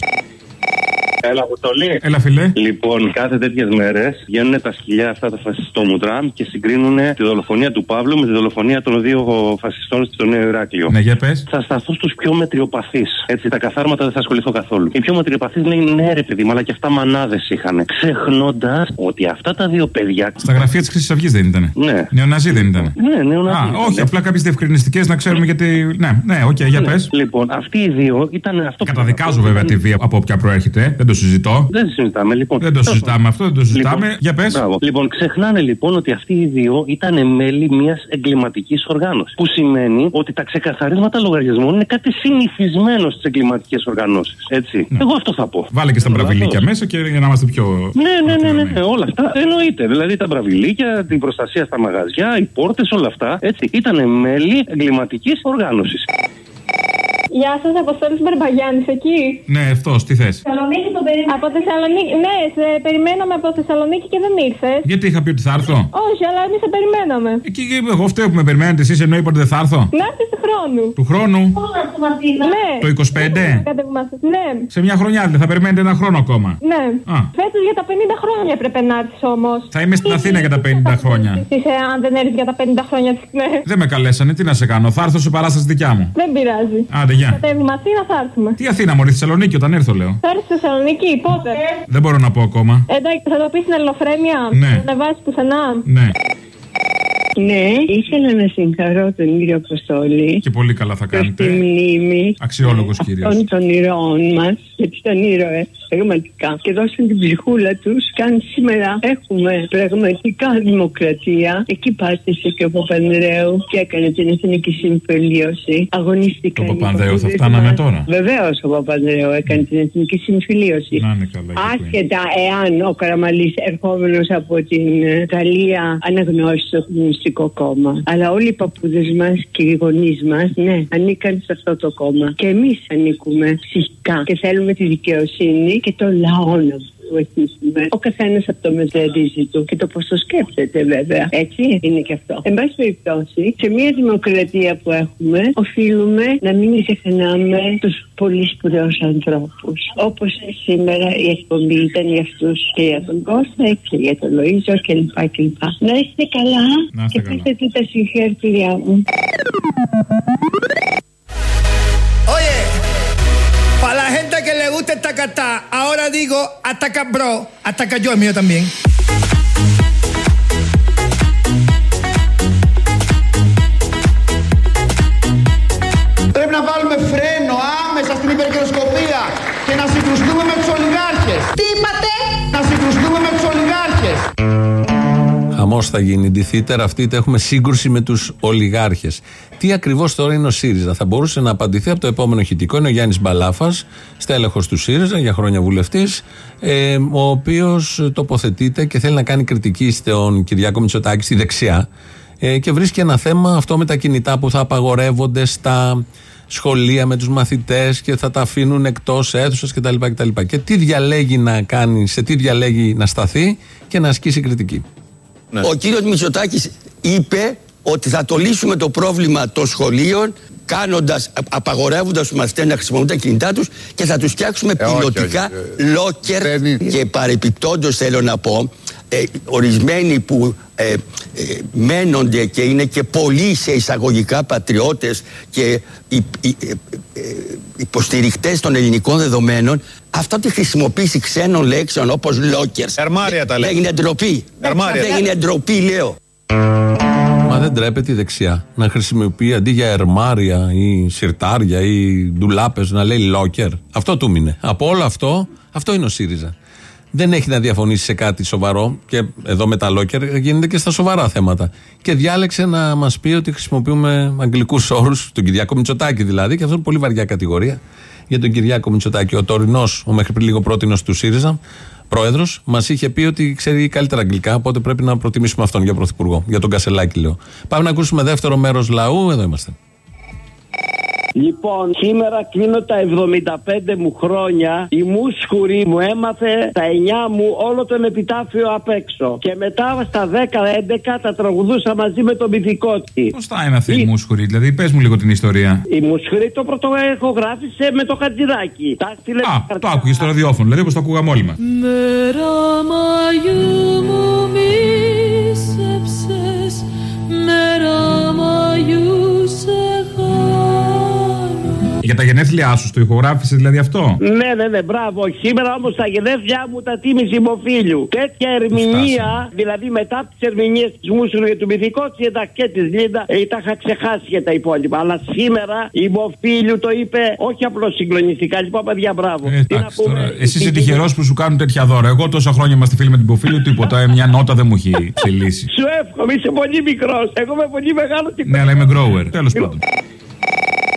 Έλα, Αποστολή. Έλα, φιλέ. Λοιπόν, κάθε τέτοιες μέρες βγαίνουν τα σκυλιά αυτά τα φασιστόμουτρα και συγκρίνουν τη δολοφονία του Παύλου με τη δολοφονία των δύο φασιστών στο Νέο Ηράκλειο. Ναι, για πες. Θα σταθώ στους πιο μετριοπαθείς. Έτσι, τα καθάρματα δεν θα ασχοληθώ καθόλου. Οι πιο μετριοπαθείς λένε ναι, ρε παιδί, μου, αλλά και αυτά μανάδες είχαν. Ξεχνώντας ότι αυτά τα δύο παιδιά. Στα γραφεία της Χρυσής Αυγής δεν ήταν. Ναι. Νεοναζί δεν ήταν. Ναι, νεοναζί Α, ήταν, όχι, ναι. απλά κάποιες διευκρινιστικές να ξέρουμε γιατί. Ναι, ναι, οκ, για Ναι. πες. Λοιπόν, αυτοί οι δύο ήταν αυτό που. Καταδικάζω βέβαια τη βία από όποια προέρχεται. Δεν το συζητώ. Δεν συζητάμε, λοιπόν. Δεν το συζητάμε αυτό, δεν το συζητάμε. Για πες. Μπράβο. Λοιπόν, ξεχνάνε λοιπόν ότι αυτοί οι δύο ήταν μέλη μιας εγκληματικής οργάνωσης. Που σημαίνει ότι τα ξεκαθαρίσματα λογαριασμών είναι κάτι συνηθισμένο στις εγκληματικές οργανώσεις. Έτσι. Εγώ αυτό θα πω. Βάλε και στα μπραβιλίκια μέσα και για να είμαστε πιο. Ναι, ναι, ναι, ναι, ναι, όλα αυτά εννοείται. Δηλαδή τα μπραβιλίκια, την προστασία στα μαγαζιά, οι πόρτες, όλα αυτά. Έτσι. Ήταν μέλη εγκληματικής οργάνωσης. Γεια σας, Αποστόλης Μπαρμπαγιάννης, εκεί. Ναι, αυτός, τι θες; Θεσσαλονίκη τον περιμένω. Από Θεσσαλονίκη. Ναι, σε περιμέναμε από Θεσσαλονίκη και δεν ήρθες. Γιατί είχα πει ότι θα έρθω; Όχι, αλλά εμείς σε περιμέναμε. Και εγώ φταίω που με περιμένετε εσείς ενώ είπατε δεν θα έρθω. Να έρθεις του χρόνου. Του χρόνου; Ναι. Το 25. Κατεβούμαστε. Ναι. Σε μια χρονιά δηλαδή θα περιμένετε ένα χρόνο ακόμα; Ναι. Α. Φέτος για τα 50 χρόνια έπρεπε να έρθεις όμως. Θα είμαι στην Αθήνα για τα 50 χρόνια. Είσαι, αν δεν έρθεις για τα 50 χρόνια τη ναι. Δεν με καλέσανε, τι να σε κάνω. Θα έρθω σε παράσταση δικιά μου. Δεν πειράζει. Άντε, γεια. Κατέβουμε Αθήνα, θα έρθουμε. Τι Αθήνα, Μωρή, Θεσσαλονίκη όταν έρθω, λέω. Θα έρθεις στη Θεσσαλονίκη, πότε; Δεν μπορώ να πω ακόμα. Εντάξει, θα το πεις στην Ελληνοφρένεια. Ναι. Θα ανεβάσεις πουθενά. Ναι. Ναι, ήθελα να συγχαρώ τον κύριο Αποστόλη. Και πολύ καλά θα Στη κάνετε. μνήμη Αξιόλογος κύριος. αυτών των ηρώων μας, γιατί ήταν ήρωε πραγματικά. Και δώσαν την ψυχούλα τους. Και αν σήμερα έχουμε πραγματικά δημοκρατία, εκεί πάτησε και ο Παπανδρέου και έκανε την εθνική συμφιλίωση. Αγωνίστηκα. Το Παπανδρέου θα φτάναμε τώρα. Βεβαίως ο Παπανδρέου έκανε την εθνική συμφιλίωση. Να είναι καλά. εκεί που είναι. Άσχετα εάν ο Καραμαλής ερχόμενος από την ε, Γαλλία αναγνώρισε το Κομμουνιστικό Κόμμα. Αλλά όλοι οι παππούδες μας και οι γονείς μας, ναι, ανήκαν σε αυτό το κόμμα. Και εμείς ανήκουμε ψυχικά και θέλουμε τη δικαιοσύνη και το λαό να βοηθήσουμε. Ο καθένας από το μεζερίζι του και το πώς το σκέφτεται, βέβαια. Έτσι είναι και αυτό. Εν πάση περιπτώσει, σε μια δημοκρατία που έχουμε, οφείλουμε να μην ξεχνάμε τους πολύ σπουδαίους ανθρώπους. Όπως σήμερα η εκπομπή ήταν για αυτούς και για τον Κώστα και για τον Λοίζο κλπ. κλπ. Να είστε καλά Να είστε και καλά. πείτε τα συγχαρητήριά μου. Oye, para la gente que le gusta el tacatá, ahora digo ataca bro, ataca yo, el mío también. Πρέπει να βάλουμε φρένο άμεσα στην υπερκεροσκοπία και να συγκρουστούμε με τους ολιγάρχες. Τι είπατε; Να συγκρουστούμε με τους ολιγάρχες. Χαμός θα γίνει. Ντυθείτε, ραφτείτε, έχουμε σύγκρουση με τους ολιγάρχες. Τι ακριβώς τώρα είναι ο ΣΥΡΙΖΑ. Θα μπορούσε να απαντηθεί από το επόμενο ηχητικό. Είναι ο Γιάννης Μπαλάφας, στέλεχος του ΣΥΡΙΖΑ, για χρόνια βουλευτής, ε, ο οποίος τοποθετείται και θέλει να κάνει κριτική στον Κυριάκο Μητσοτάκη στη δεξιά. Ε, και βρίσκει ένα θέμα αυτό με τα κινητά που θα απαγορεύονται στα σχολεία με τους μαθητές και θα τα αφήνουν εκτός αίθουσας κτλ. κτλ. Και τι διαλέγει να κάνει, σε τι διαλέγει να σταθεί και να ασκήσει κριτική. Ο κύριος Μητσοτάκης είπε ότι θα το λύσουμε το πρόβλημα των σχολείων κάνοντας, α- απαγορεύοντας τους μαθητές να χρησιμοποιούν τα κινητά τους και θα τους φτιάξουμε Ε, όχι, πιλωτικά όχι, λόκερ και παρεπιπτόντως θέλω να πω ε, ορισμένοι που ε, ε, μένονται και είναι και πολλοί σε εισαγωγικά πατριώτες και οι, οι, ε, ε, υποστηρικτές των ελληνικών δεδομένων αυτό τη χρησιμοποίηση ξένων λέξεων όπως λόκερ Ερμάρια τα λέει. δεν είναι ντροπή Ερμάρια. δεν είναι ντροπή λέω Μα δεν τρέπεται η δεξιά να χρησιμοποιεί αντί για ερμάρια ή σιρτάρια ή ντουλάπες να λέει λόκερ. Αυτό του μείνε. Από όλο αυτό, αυτό είναι ο ΣΥΡΙΖΑ. Δεν έχει να διαφωνήσει σε κάτι σοβαρό και εδώ με τα λόκερ γίνεται και στα σοβαρά θέματα. Και διάλεξε να μας πει ότι χρησιμοποιούμε αγγλικούς όρους, τον Κυριάκο Μητσοτάκη δηλαδή, και αυτό είναι πολύ βαριά κατηγορία για τον Κυριάκο Μητσοτάκη. Ο τωρινός, ο μέχρι πριν λίγο πρότεινος του ΣΥΡΙΖΑ, πρόεδρος, μας είχε πει ότι ξέρει καλύτερα αγγλικά, οπότε πρέπει να προτιμήσουμε αυτόν για πρωθυπουργό. Για τον Κασελάκη, λέω. Πάμε να ακούσουμε δεύτερο μέρος λαού. Εδώ είμαστε. Λοιπόν, σήμερα κλείνω τα 75 μου χρόνια. Η μουσχουρή μου έμαθε τα 9 μου όλο τον επιτάφιο απ' έξω. Και μετά στα 10-11 τα τραγουδούσα μαζί με τον μυθικό τη. Πώ θα έμαθε η μουσχουρή, δηλαδή πες μου λίγο την ιστορία. Η μουσχουρή το πρωτοεχογράφησε με το χατζηδάκι. Τα στείλε Α, το άκουγες στο ραδιόφωνο, δηλαδή όπως το ακούγαμε όλοι μας. Μέρα Μαγιού μου Για τα γενέθλιά σου το ηχογράφησες δηλαδή αυτό; Ναι, ναι, ναι, μπράβο. Σήμερα όμως τα γενέθλιά μου τα τίμησε η Μοφίλιου. Τέτοια ερμηνεία, δηλαδή μετά από τις ερμηνείες της Μούσουλου και του Μυθικού τη εντάξει, και της Λίντα, ε, τα είχα ξεχάσει και τα υπόλοιπα. Αλλά σήμερα η Μοφίλιου το είπε όχι απλώς συγκλονιστικά. Λοιπόν, παιδιά, μπράβο. Ε, εντάξει, τώρα, εσύ είσαι τυχερός που σου κάνουν τέτοια δώρα. Εγώ τόσα χρόνια είμαστε φίλοι με την Ποφίλιο, τίποτα. ε, Μια νότα δεν μου έχει ψηλήσει. Σου εύχομαι, είσαι πολύ μικρός. Εγώ είμαι πολύ μεγάλο και ναι, αλλά είμαι grower. Τέλος πάντων.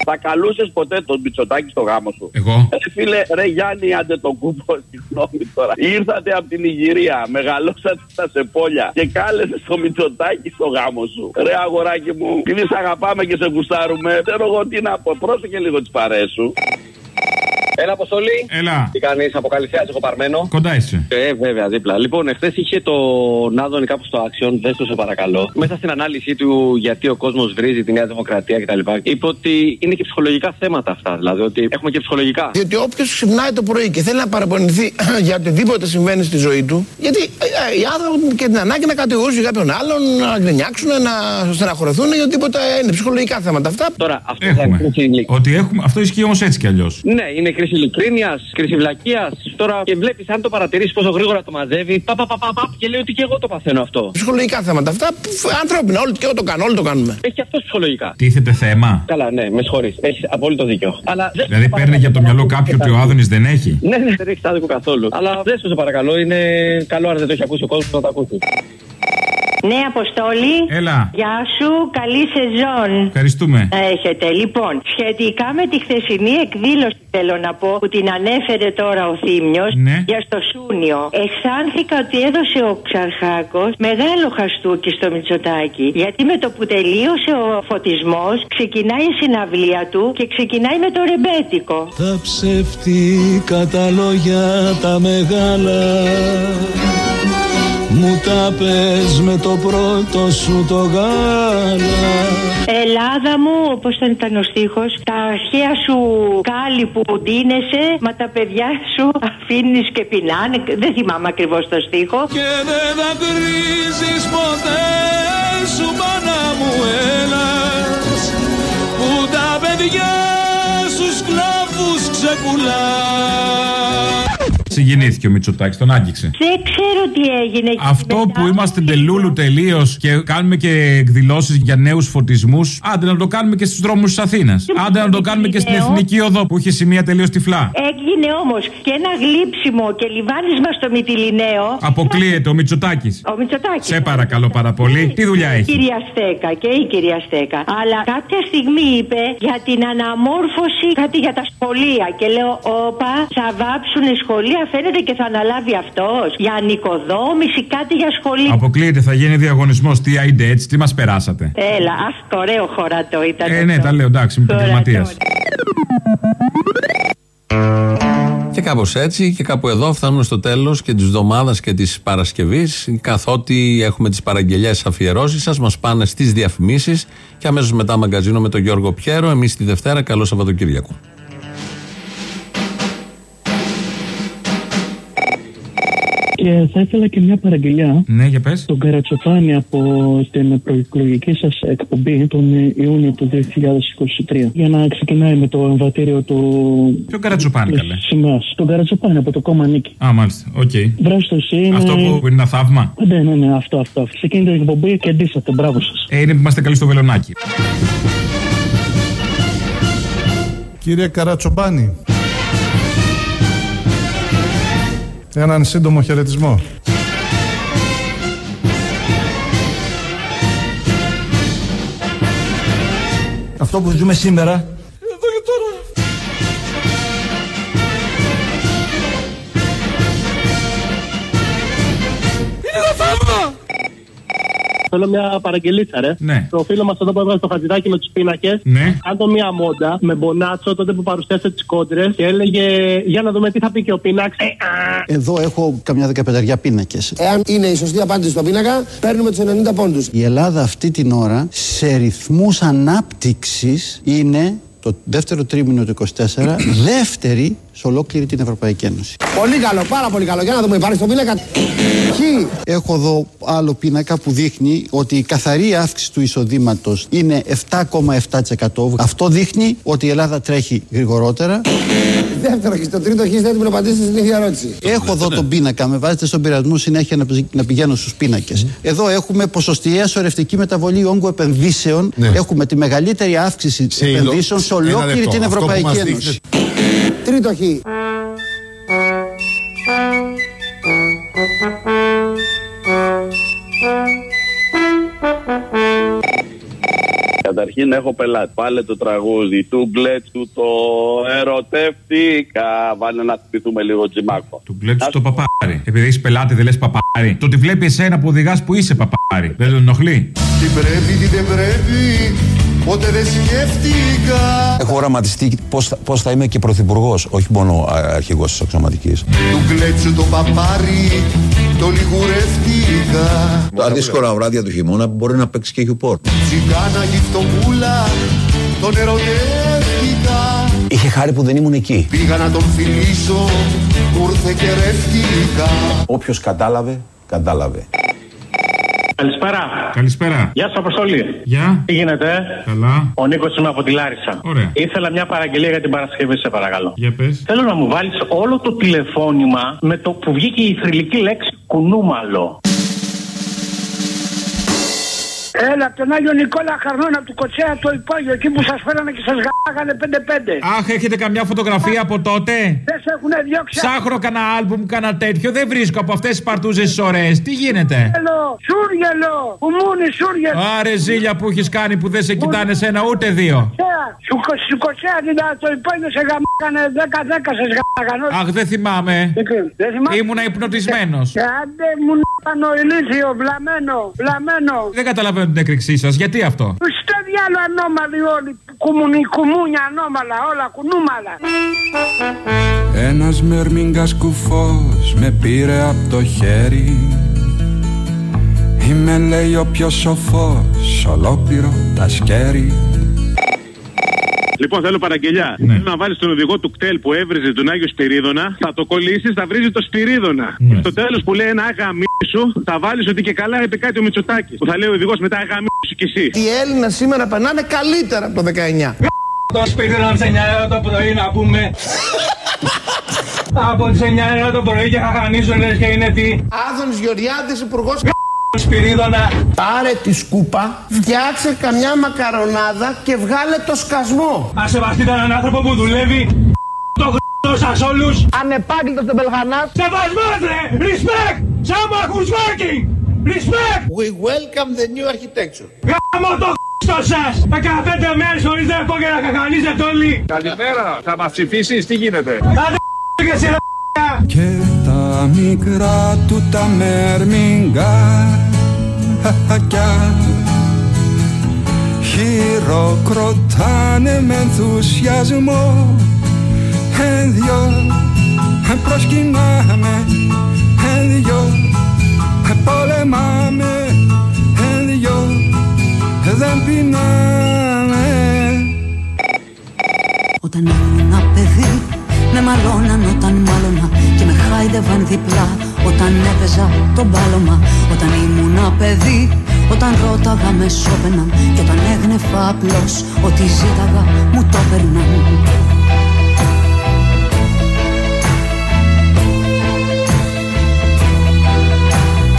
Θα καλούσες ποτέ τον Μπιτσοτάκη στο γάμο σου; Εγώ. Ε, φίλε, ρε Γιάννη, άντε τον κούπο, συγγνώμη τώρα. Ήρθατε από την Ιγυρία, μεγαλώσατε στα Σεπόλια και κάλεσες το Μητσοτάκη στο γάμο σου. Ρε αγοράκι μου, επειδή σε αγαπάμε και σε γουστάρουμε, ξέρω εγώ τι να πω. Πρόσεχε λίγο τις παρέ σου. Έλα, Αποστολή. Έλα. Τι κάνεις, από Καλυθέα, έχω παρμένο. Κοντά είσαι. Ε, βέβαια, δίπλα. Λοιπόν, εχθές είχε το Νάδονι κάπου στο Action, δεν το σε παρακαλώ. Μέσα στην ανάλυση του γιατί ο κόσμος βρίζει τη Νέα Δημοκρατία κτλ. Είπε ότι είναι και ψυχολογικά θέματα αυτά. Δηλαδή ότι έχουμε και ψυχολογικά. Διότι όποιος ξυπνάει το πρωί και θέλει να παραπονηθεί για οτιδήποτε συμβαίνει στη ζωή του, γιατί ε, οι άνθρωποι έχουν και την ανάγκη να κατηγορήσουν κάποιον άλλον, να γκρινιάξουν, να στεναχωρεθούν για οτιδήποτε είναι ψυχολογικά θέματα αυτά. Τώρα, αυτό Έχουμε. Ότι έχουμε. Αυτό ισχύει όμως έτσι κι αλλιώς. Ναι, είναι κρίση κρίση ειλικρίνεια, κρίση βλακεία. Τώρα και βλέπεις, αν το παρατηρήσεις πόσο γρήγορα το μαζεύει, πα, πα, πα, πα, πα, και λέει ότι και εγώ το παθαίνω αυτό. Ψυχολογικά θέματα αυτά, πφ, ανθρώπινα, όλοι και εγώ το κάνω, όλοι το κάνουμε. Έχει και αυτό ψυχολογικά. Τίθεται θέμα; Καλά, ναι, με συγχωρείς. Έχεις απόλυτο δίκιο. Αλλά δεν Δηλαδή παίρνει για το μυαλό κάποιο ότι ο Άδωνης δεν έχει; Ναι, ναι, δεν έχει άδικο καθόλου. Αλλά δεν σε παρακαλώ, είναι καλό αν δεν το έχει ακούσει ο κόσμος να το ακούσει. Ναι, Αποστόλη. Έλα. Γεια σου, καλή σεζόν. Ευχαριστούμε. Να έχετε. Λοιπόν, σχετικά με τη χθεσινή εκδήλωση θέλω να πω που την ανέφερε τώρα ο Θήμιος Ναι. για στο Σούνιο. Αισθάνθηκα ότι έδωσε ο Ξαρχάκος μεγάλο χαστούκι στο Μητσοτάκι. Γιατί με το που τελείωσε ο φωτισμός ξεκινάει η συναυλία του και ξεκινάει με το ρεμπέτικο. Τα ψεύτικα τα λόγια τα μεγάλα Μου τα πες με το πρώτο σου το γάλα Ελλάδα μου, όπως ήταν, ήταν ο στίχος, τα αρχαία σου κάλλη που ντύνεσαι, μα τα παιδιά σου αφήνεις και πεινάνε. Δεν θυμάμαι ακριβώς το στίχο. Και δεν δακρύζεις ποτέ σου μάνα μου έλας Που τα παιδιά σου σκλάβους ξεκουλά Συγκινήθηκε ο Μητσοτάκης, τον άγγιξε. Δεν ξέρω τι έγινε. Αυτό που είμαστε τελούλου τελείως και κάνουμε και εκδηλώσεις για νέους φωτισμούς, άντε να το κάνουμε και στους δρόμους της Αθήνας. Άντε να το κάνουμε και στην νέο. Εθνική Οδό που έχει σημεία τελείως τυφλά. Έγινε όμως και ένα γλύψιμο και λιβάνισμα στο Μυτιλινέο. Αποκλείεται ο Μητσοτάκης. Ο Μητσοτάκης. Σε παρακαλώ πάρα πολύ. Τι δουλειά Η έχει; κυρία Στέκα και η κυρία Στέκα. Αλλά κάποια στιγμή είπε για την αναμόρφωση κάτι για τα σχολεία. Και λέω, Όπα, θα βάψουν σχολεία, φαίνεται και θα αναλάβει αυτός. Για ανοικοδόμηση, κάτι για σχολεία. Αποκλείεται, θα γίνει διαγωνισμός. Τι άιντε έτσι, τι μας περάσατε; Έλα, αχ, ωραίο χωρατό ήταν. Ε, ναι, αυτό. τα λέω, εντάξει, είμαι επαγγελματίας. Και κάπως έτσι και κάπου εδώ φτάνουμε στο τέλος και της εβδομάδας και της Παρασκευής. Καθότι έχουμε τις παραγγελίε αφιερώσεις σας, μας πάνε στις διαφημίσεις και αμέσως μετά μαγκαζίνο με τον Γιώργο Πιέρο. Εμείς τη Δευτέρα, καλό Σαββατοκύριακο. Και θα ήθελα και μια παραγγελιά. Ναι, για πες. Τον Καρατσοφάνη από την προεκλογική σας εκπομπή τον Ιούνιο του 2023. Για να ξεκινάει με το εμβατήριο του. Ποιο Καρατσοπάνη, καλέ; Σημαία. Τον Καρατσοφάνη από το κόμμα Νίκη. Α, μάλιστα, οκ. Βρες το εσύ. είναι- Αυτό που είναι ένα θαύμα; Ναι, ναι, ναι, αυτό, αυτό. Σε εκείνη την εκπομπή και αντίσταται. Μπράβο σας. Ε, είναι που είμαστε καλοί στο βελονάκι. Κύριε Καρατσομπάνη, έναν σύντομο χαιρετισμό. Αυτό που ζούμε σήμερα Είναι ένα θαύμα! Θέλω μια παραγγελίτσα, ρε. Ναι. Το φίλο μας εδώ που έβγαλε το χατζηδάκι με τους πίνακες. Ναι. Κάντο μια μόντα με μπονάτσο τότε που παρουσίασε τις κόντρες και έλεγε Για να δούμε τι θα πει και ο πίναξ. Ε, α. Εδώ έχω καμιά δεκαπενταριά πίνακες. Εάν είναι η σωστή απάντηση στον πίνακα, παίρνουμε τους 90 πόντους. Η Ελλάδα αυτή την ώρα σε ρυθμούς ανάπτυξης είναι το δεύτερο τρίμηνο του 24 δεύτερη σε ολόκληρη την Ευρωπαϊκή Ένωση. Πολύ καλό, πάρα πολύ καλό. Για να δούμε, υπάρχει στον πίνακα. Χ. Έχω εδώ άλλο πίνακα που δείχνει ότι η καθαρή αύξηση του εισοδήματος είναι 7,7%. Αυτό δείχνει ότι η Ελλάδα τρέχει γρηγορότερα. Δεύτερο χ. Το τρίτο χ δεν έτοιμο να απαντήσετε στην ίδια ερώτηση. Έχω εδώ τον πίνακα, με βάζετε στον πειρασμό συνέχεια να, πη- να πηγαίνω στους πίνακες. Εδώ έχουμε ποσοστιαία σωρευτική μεταβολή όγκου επενδύσεων. Έχουμε τη μεγαλύτερη αύξηση Σε υλο- επενδύσεων σε Ένα ολόκληρη λεπτό. την Αυτό που Ευρωπαϊκή μας Ένωση. Τρίτο χ. Καταρχήν έχω πελάτη. Βάλε το τραγούδι του Γκλέτσου το ερωτεύτηκα. Βάλε να χτυπηθούμε λίγο τζιμάκο. Του μπλέξου το παπάρι. Επειδή έχεις πελάτη, δεν λες παπάρι. Το ότι βλέπει εσένα που οδηγάς που είσαι παπάρι. Δεν τον ενοχλεί; Τι πρέπει, τι δεν πρέπει, ποτέ δεν σκέφτηκα. Έχω οραματιστεί πώς θα, πώς θα είμαι και πρωθυπουργός, όχι μόνο αρχηγός της αξιωματικής. Του κλέτσου το παπάρι, το λιγουρεύτηκα. Τα δύσκολα βράδια του χειμώνα μπορεί να παίξει και χιουπόρ. Τσιγκάνα γυφτοπούλα, τον ερωτεύτηκα. Είχε χάρη που δεν ήμουν εκεί. Πήγα να τον φιλήσω, μου ήρθε και ρεύτηκα. Όποιος κατάλαβε, κατάλαβε. Καλησπέρα. Καλησπέρα. Γεια σας, Αποστολή. Γεια. Τι γίνεται, ε; Καλά. Ο Νίκος είμαι από τη Λάρισα. Ωραία. Ήθελα μια παραγγελία για την Παρασκευή, σε παρακαλώ. Για πες. Θέλω να μου βάλεις όλο το τηλεφώνημα με το που βγήκε η θρηλυκή λέξη κουνούμαλο. Έλα, από τον Άγιο Νικόλα Χαρνών από του Κοτσέα το υπόγειο, εκεί που σας φέρανε και σας γάγανε 5-5. Αχ, έχετε καμιά φωτογραφία από τότε; Δεν σε έχουν διώξει. Ψάχνω κανένα άλμπουμ, κανένα τέτοιο. Δεν βρίσκω από αυτές τις παρτούζες τις ωραίες. Τι γίνεται; Σούργελο, σούργελο, κουμούνι, σούργελο. Άρε ζήλια που έχεις κάνει που δεν σε κοιτάνε σε ένα ούτε δύο. Κοτσέα, Σου, σου Κοτσέα την το υπόγειο σε γαμάγανε 10-10 σε γαμάγανε. Αχ, δεν θυμάμαι. Δεν θυμάμαι. Ήμουνα υπνοτισμένος. Και άντε μου να ηλίθιο, βλαμμένο, βλαμμένο. Δεν καταλαβαίνω την έκρηξή σας. Γιατί αυτό; Στο διάλογο ανώμαλοι όλοι. Κουμουνι, κουμούνια ανώμαλα, όλα κουνούμαλα. Ένας μερμήγκας κουφός με πήρε από το χέρι Είμαι λέει ο πιο σοφός, ολόκληρο τα σκέρι Λοιπόν, θέλω παραγγελιά. Ναι. Θέλω να βάλεις τον οδηγό του κτέλ που έβριζε τον Άγιο Σπυρίδωνα, θα το κολλήσεις, θα βρίζει το Σπυρίδωνα. Ναι. Στο τέλος που λέει ένα αγαμί σου, θα βάλεις ότι και καλά είπε κάτι ο Μητσοτάκης. Που θα λέει ο οδηγός μετά αγαμί σου κι εσύ. Οι Έλληνες σήμερα περνάνε καλύτερα από το 19. Το σπίτι να σε 9 ώρα το πρωί να πούμε. Από τις 9 ώρα το πρωί και χαχανίζουν λες και είναι τι. Άδωνης Γεωργιάδης, υπουργός Σπυρίδωνα. Πάρε τη σκούπα, φτιάξε καμιά μακαρονάδα και βγάλε το σκασμό. Αν σεβαστείτε έναν άνθρωπο που δουλεύει. Το γ***ο σας όλους. Ανεπάγγελτος τον Πελχανάς. Σεβασμός ρε! Respect! Someone who's working! Respect! We welcome the new architecture. Γάμο το γ***ο σας! 15 μέρες χωρίς να πω και να χαχανίζετε όλοι. Καλημέρα, θα μας ψηφίσεις, τι γίνεται; Άντε και εσύ ρε Και τα μικρά του τα μερμήγκακια Χειροκροτάνε με ενθουσιασμό. Εν δυο προσκυνάμε Εν δυο πολεμάμε Εν δυο δεν πεινάμε. Όταν ήμουν παιδί με μαλώναν όταν μάλωνα και με χάιδευαν διπλά. Όταν έπαιζα τον μπάλωμα όταν ήμουν παιδί όταν ρώταγα με σώπαιναν και όταν έγνεφα απλώς ότι ζήταγα μου το έπαιρναν.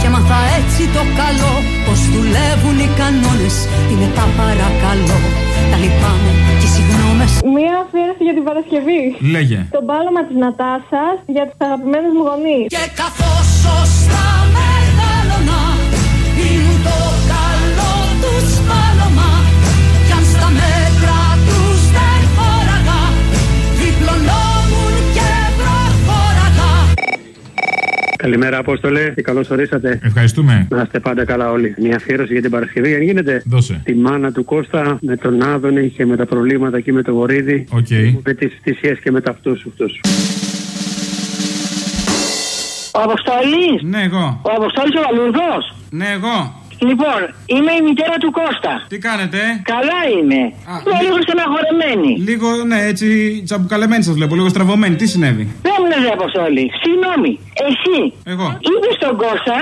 Και μάθα έτσι το καλό Πως δουλεύουν οι κανόνες Είναι τα παρακαλώ. Τα λυπάμαι και οι συγγνώμες Μία αφιέρωση για την Παρασκευή. Λέγε. Το μπάλωμα της Νατάσας για τους αγαπημένους μου γονείς. Και καθώς σωστά μεγάλωνα Είναι το Καλημέρα, Απόστολε, και καλώς ορίσατε. Ευχαριστούμε. Να είστε πάντα καλά όλοι. Μια αφιέρωση για την Παρασκευή, αν γίνεται; Δώσε. Τη μάνα του Κώστα με τον Άδωνη και με τα προβλήματα εκεί με το Βορύδι. Οκ. Με τις θυσίες και με τα αυτούς αυτού. Ο Αποστόλης. Ναι, εγώ. Ο Αποστόλης ο Βαλουρδό. Ναι, εγώ. Λοιπόν, είμαι η μητέρα του Κώστα. Τι κάνετε, Καλά είμαι. Είμαι λίγο στεναχωρεμένη. Λίγο, ναι, έτσι τσαμπουκαλεμένη σας βλέπω, λίγο στραβωμένη. Τι συνέβη; Δεν μου λες, ρε Αποστόλη. Συγγνώμη. Εσύ. Εγώ. Είπες στον Κώστα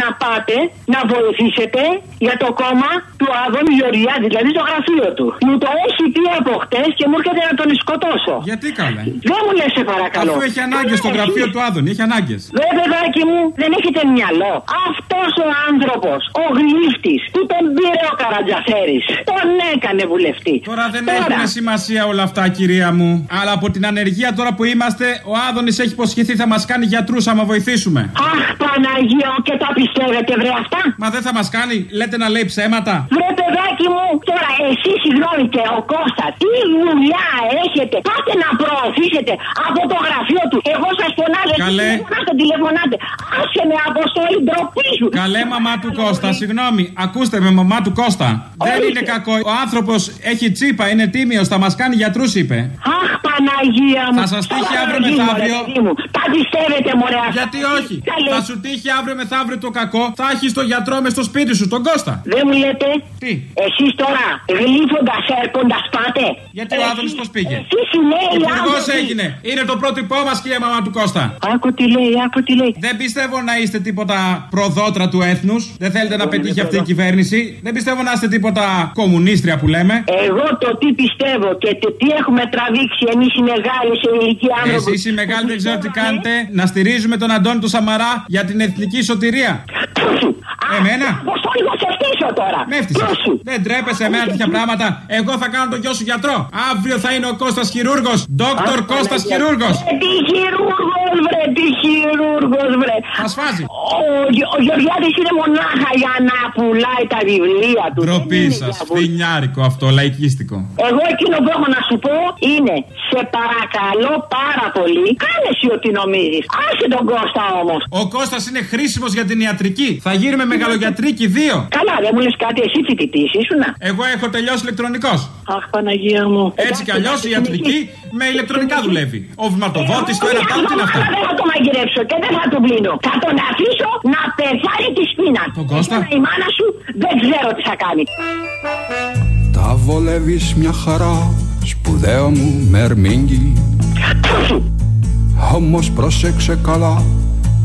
να πάτε να βοηθήσετε για το κόμμα του Άδωνη Γεωργιάδη, δηλαδή το γραφείο του. Μου το έχει πει από χτες και μου έρχεται να τον σκοτώσω. Γιατί καλά. Δεν μου λες, σε παρακαλώ. Αφού έχει ανάγκες στο γραφείο του Άδωνη, έχει ανάγκες. Ρε παιδάκι μου, δεν έχετε μυαλό. Αυτός ο άνθρωπος, ο γλύφτης, που τον πήρε ο Καρατζαφέρης, τον έκανε βουλευτή. Τώρα δεν έχουν σημασία όλα αυτά, κυρία μου. Αλλά από την ανεργία τώρα που είμαστε, ο Άδωνης έχει υποσχεθεί θα μας κάνει γιατρούς άμα βοηθήσουμε. Αχ, Παναγία, και τα πιστεύετε, βρε αυτά. Μα δεν θα μας κάνει, λέτε να λέει ψέματα. Βρε παιδάκι μου, τώρα εσύ συγγνώμη και ο Κώστα, τι δουλειά έχετε. Πάτε να προωθήσετε από το γραφείο του. Εγώ σας φωνάζω. Καλέ. Τηλεφωνάτε, τηλεφωνάτε. Άσε με αποστολή ντροπή σου. Καλέ μαμά του Κώστα, συγγνώμη, ακούστε με μαμά του Κώστα. Δεν είναι κακό. Ο άνθρωπος έχει τσίπα, είναι τίμιος, θα μας κάνει γιατρούς, είπε. Αχ, Παναγία μου. Θα σας τύχει Τώρα, αύριο παιδί μου, μεθαύριο. ρε παιδί μου. Τα πιστεύετε, μωρέ. αυτά. Γιατί όχι. Καλέ. Θα σου τύχει αύριο μεθαύριο το κακό, θα έχεις το γιατρό μες στο σπίτι σου, τον Κώστα. Δεν μου λέτε; Τι; Εσείς τώρα γλύφοντας έρχοντας πάτε. Γιατί ο Άδωνη πώς πήγε; Εσεί οι νέοι Υπουργός άνθρωποι. έγινε. Είναι το πρότυπό μας, κυρία Μαμά του Κώστα. Άκου τι λέει, άκου τι λέει. Δεν πιστεύω να είστε τίποτα προδότρα του έθνους. Δεν θέλετε να πετύχει αυτή η κυβέρνηση. Δεν πιστεύω να είστε τίποτα κομμουνίστρια που λέμε. Εγώ το τι πιστεύω και το τι έχουμε τραβήξει εμείς οι μεγάλοι σε ηλικία άνθρωποι. Εσείς οι μεγάλοι δεν ξέρω τι κάνετε. Να στηρίζουμε τον Αντώνη του Σαμαρά για την εθνική σωτηρία. Εμένα; Πώ λίγο σε φτύσω τώρα. Με έφτιαξε. Δεν τρέπεσαι εμένα τέτοια πράγματα. Εγώ θα κάνω τον γιο σου γιατρό. Αύριο θα είναι ο Κώστας χειρούργος. Δόκτωρ Κώστας χειρούργος. Ε, Τι χειρούργος βρε, τι χειρούργος βρε. Μας φάζει. Ο, Γε- ο Γεωργιάδης είναι μονάχα για να πουλάει τα βιβλία του. Ντροπή σας. Φθινιάρικο αυτό, λαϊκίστικο. Εγώ εκείνο που έχω να σου πω είναι σε παρακαλώ πάρα πολύ κάνε εσύ ό,τι νομίζεις. Άσε τον Κώστα όμως. Ο Κώστας είναι χρήσιμος για την ιατρική. Θα γίνουμε μεγαλογιατρίκοι δύο. Καλά δεν μου λες κάτι εσύ φοιτητής ήσουνα. Εγώ έχω τελειώσει ηλεκτρονικός. Αχ Παναγία μου. Έτσι κι αλλιώς η ιατρική με ηλεκτρονικά δουλεύει. Ο βηματοδότης, το ένα το άλλο, τι είναι αυτό. Δεν θα το μαγειρέψω και δεν θα τον πλύνω. Θα τον αφήσω να πεθάνει της σπίνα. Τον Κώστα; Εσένα Η μάνα σου δεν ξέρω τι θα κάνει. Τα βολεύεις μια χαρά Σπουδαίο μου μερμήγκι Όμως πρόσεξε καλά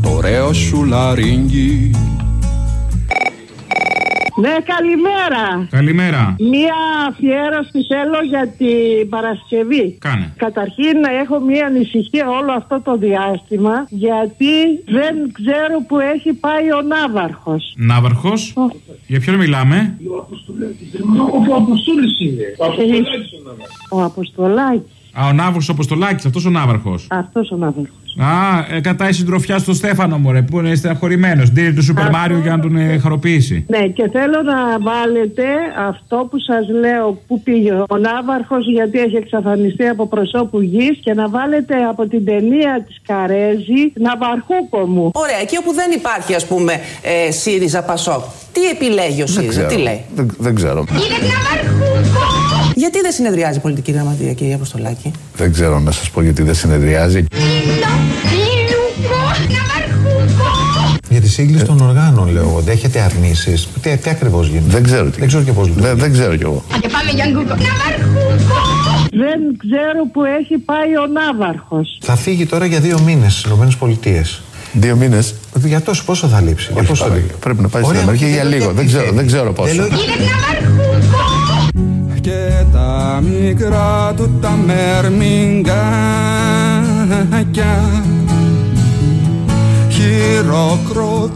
Το ωραίο σου λαρίνγκι Ναι, καλημέρα. Καλημέρα. Μία αφιέρωση θέλω για την Παρασκευή. Κάνε. Καταρχήν να έχω μία ανησυχία όλο αυτό το διάστημα γιατί δεν ξέρω που έχει πάει ο Ναύαρχος. Ναύαρχος; Για ποιον μιλάμε; Ο Αποστόλης είναι. Ο Αποστολάκης. Α, ο Ναύαρχος Αποστολάκης, αυτός ο Ναύαρχος. Αυτός ο Ναύαρχος. Α, ε, κατά η συντροφιά στο Στέφανο μωρέ, που είναι στεναχωρημένος. Δίνει του Σούπερ Μάριο για να τον ε, χαροποιήσει. Ναι, και θέλω να βάλετε αυτό που σας λέω που πήγε ο Ναύαρχος γιατί έχει εξαφανιστεί από προσώπου γης και να βάλετε από την ταινία της Καρέζη Ναυαρχούκο μου. Ωραία, εκεί όπου δεν υπάρχει ας πούμε ε, ΣΥΡΙΖΑ Πασόκ, τι επιλέγει ο ΣΥΡΙΖΑ, τι λέει; Δεν, δεν ξέρω. Γιατί δεν συνεδριάζει η πολιτική γραμματεία, κύριε Αποστολάκη; Δεν ξέρω να σας πω γιατί δεν συνεδριάζει. Για τη σύγκληση των οργάνων, λέω εγώ. Δέχεται αρνήσεις. Τι, τι ακριβώς γίνεται; Δεν ξέρω τι. Δεν ξέρω και πώς λειτουργεί. Δεν, δεν ξέρω κι εγώ. Και πάμε για Δεν ξέρω που έχει πάει ο Ναύαρχος. Θα φύγει τώρα για δύο μήνες στις ΗΠΑ. Δύο μήνες; Για τόσο πόσο θα λείψει. Για πόσο πάρα- λίγο. πρέπει να πάει στην Ωραία, Αμερική δεν για λέω λίγο. τι Δεν ξέρω- θέλει. δεν ξέρω πόσο. λέω- Και τα μικρά του τα μερμηγκάκια χειροκροτάνε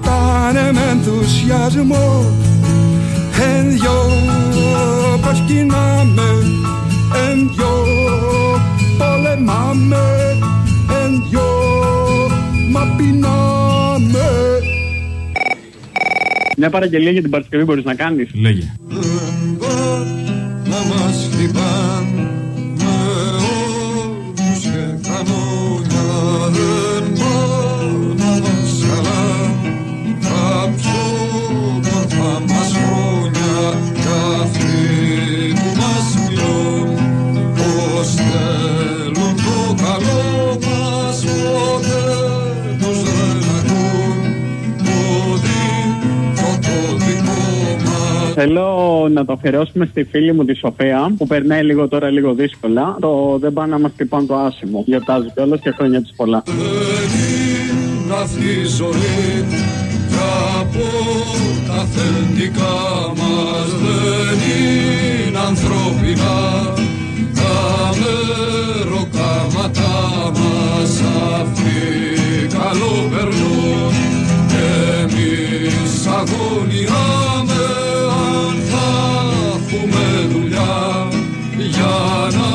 με ενθουσιασμό εν δυο προσκυνάμε εν δυο πολεμάμε εν δυο μα πεινάμε Μια παραγγελία για την Παρασκευή μπορείς να κάνεις. Λέγε. Θέλω να το αφιερώσουμε στη φίλη μου τη Σοφία που περνάει λίγο τώρα λίγο δύσκολα. Το δεν πάνε να μας τυπώνουν το άσημο. Γιορτάζει κιόλας και χρόνια της πολλά. Δεν είναι αυτή η ζωή κι από τα αφεντικά μας δεν είναι ανθρώπινα τα μεροκάματά μας αυτοί καλό περνούν και εμείς αγωνιάμε αν θα έχουμε δουλειά για να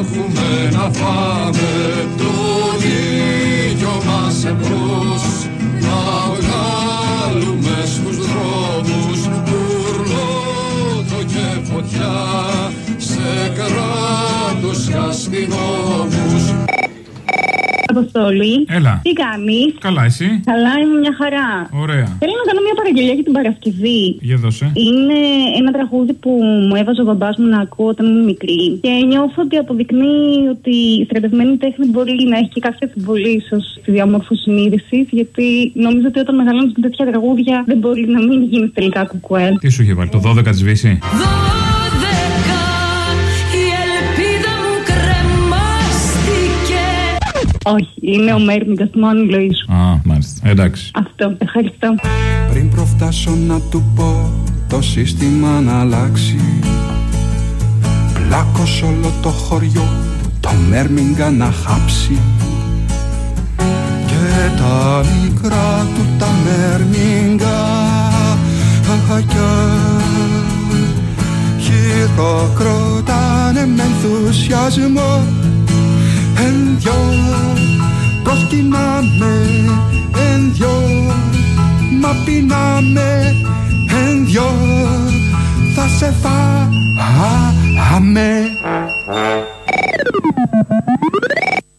έχουμε να φάμε το δίκιο μας. Εμπρός Αποστολή. Έλα. Τι κάνεις; Καλά, εσύ; Καλά, είμαι μια χαρά. Ωραία. Θέλω να κάνω μια παραγγελία για την Παρασκευή. Για δώσε. Είναι ένα τραγούδι που μου έβαζε ο μπαμπάς μου να ακούω όταν ήμουν μικρή. Και νιώθω ότι αποδεικνύει ότι η στρατευμένη τέχνη μπορεί να έχει και κάποια συμβολή ίσως στη διαμόρφωση συνείδησης. Γιατί νομίζω ότι όταν μεγαλώνεις με τέτοια τραγούδια δεν μπορεί να μην γίνεις τελικά κουκουέ. Τι σου είχε βάλει, το 12 της Βύση; Όχι, είναι ο Μέρμιγκα του Μάνου Λοίσου. Α, μάλιστα. Εντάξει. Αυτό, ευχαριστώ. Πριν προφτάσω να του πω το σύστημα να αλλάξει Πλάκος όλο το χωριό το μέρμιγκα να χάψει Και τα μικρά του τα μέρμιγκα αχακιά Χειροκρότανε με ενθουσιασμό Εν δυο σκηνάμε εν δυο. Μα πεινάμε εν δυο. Θα σε φάμε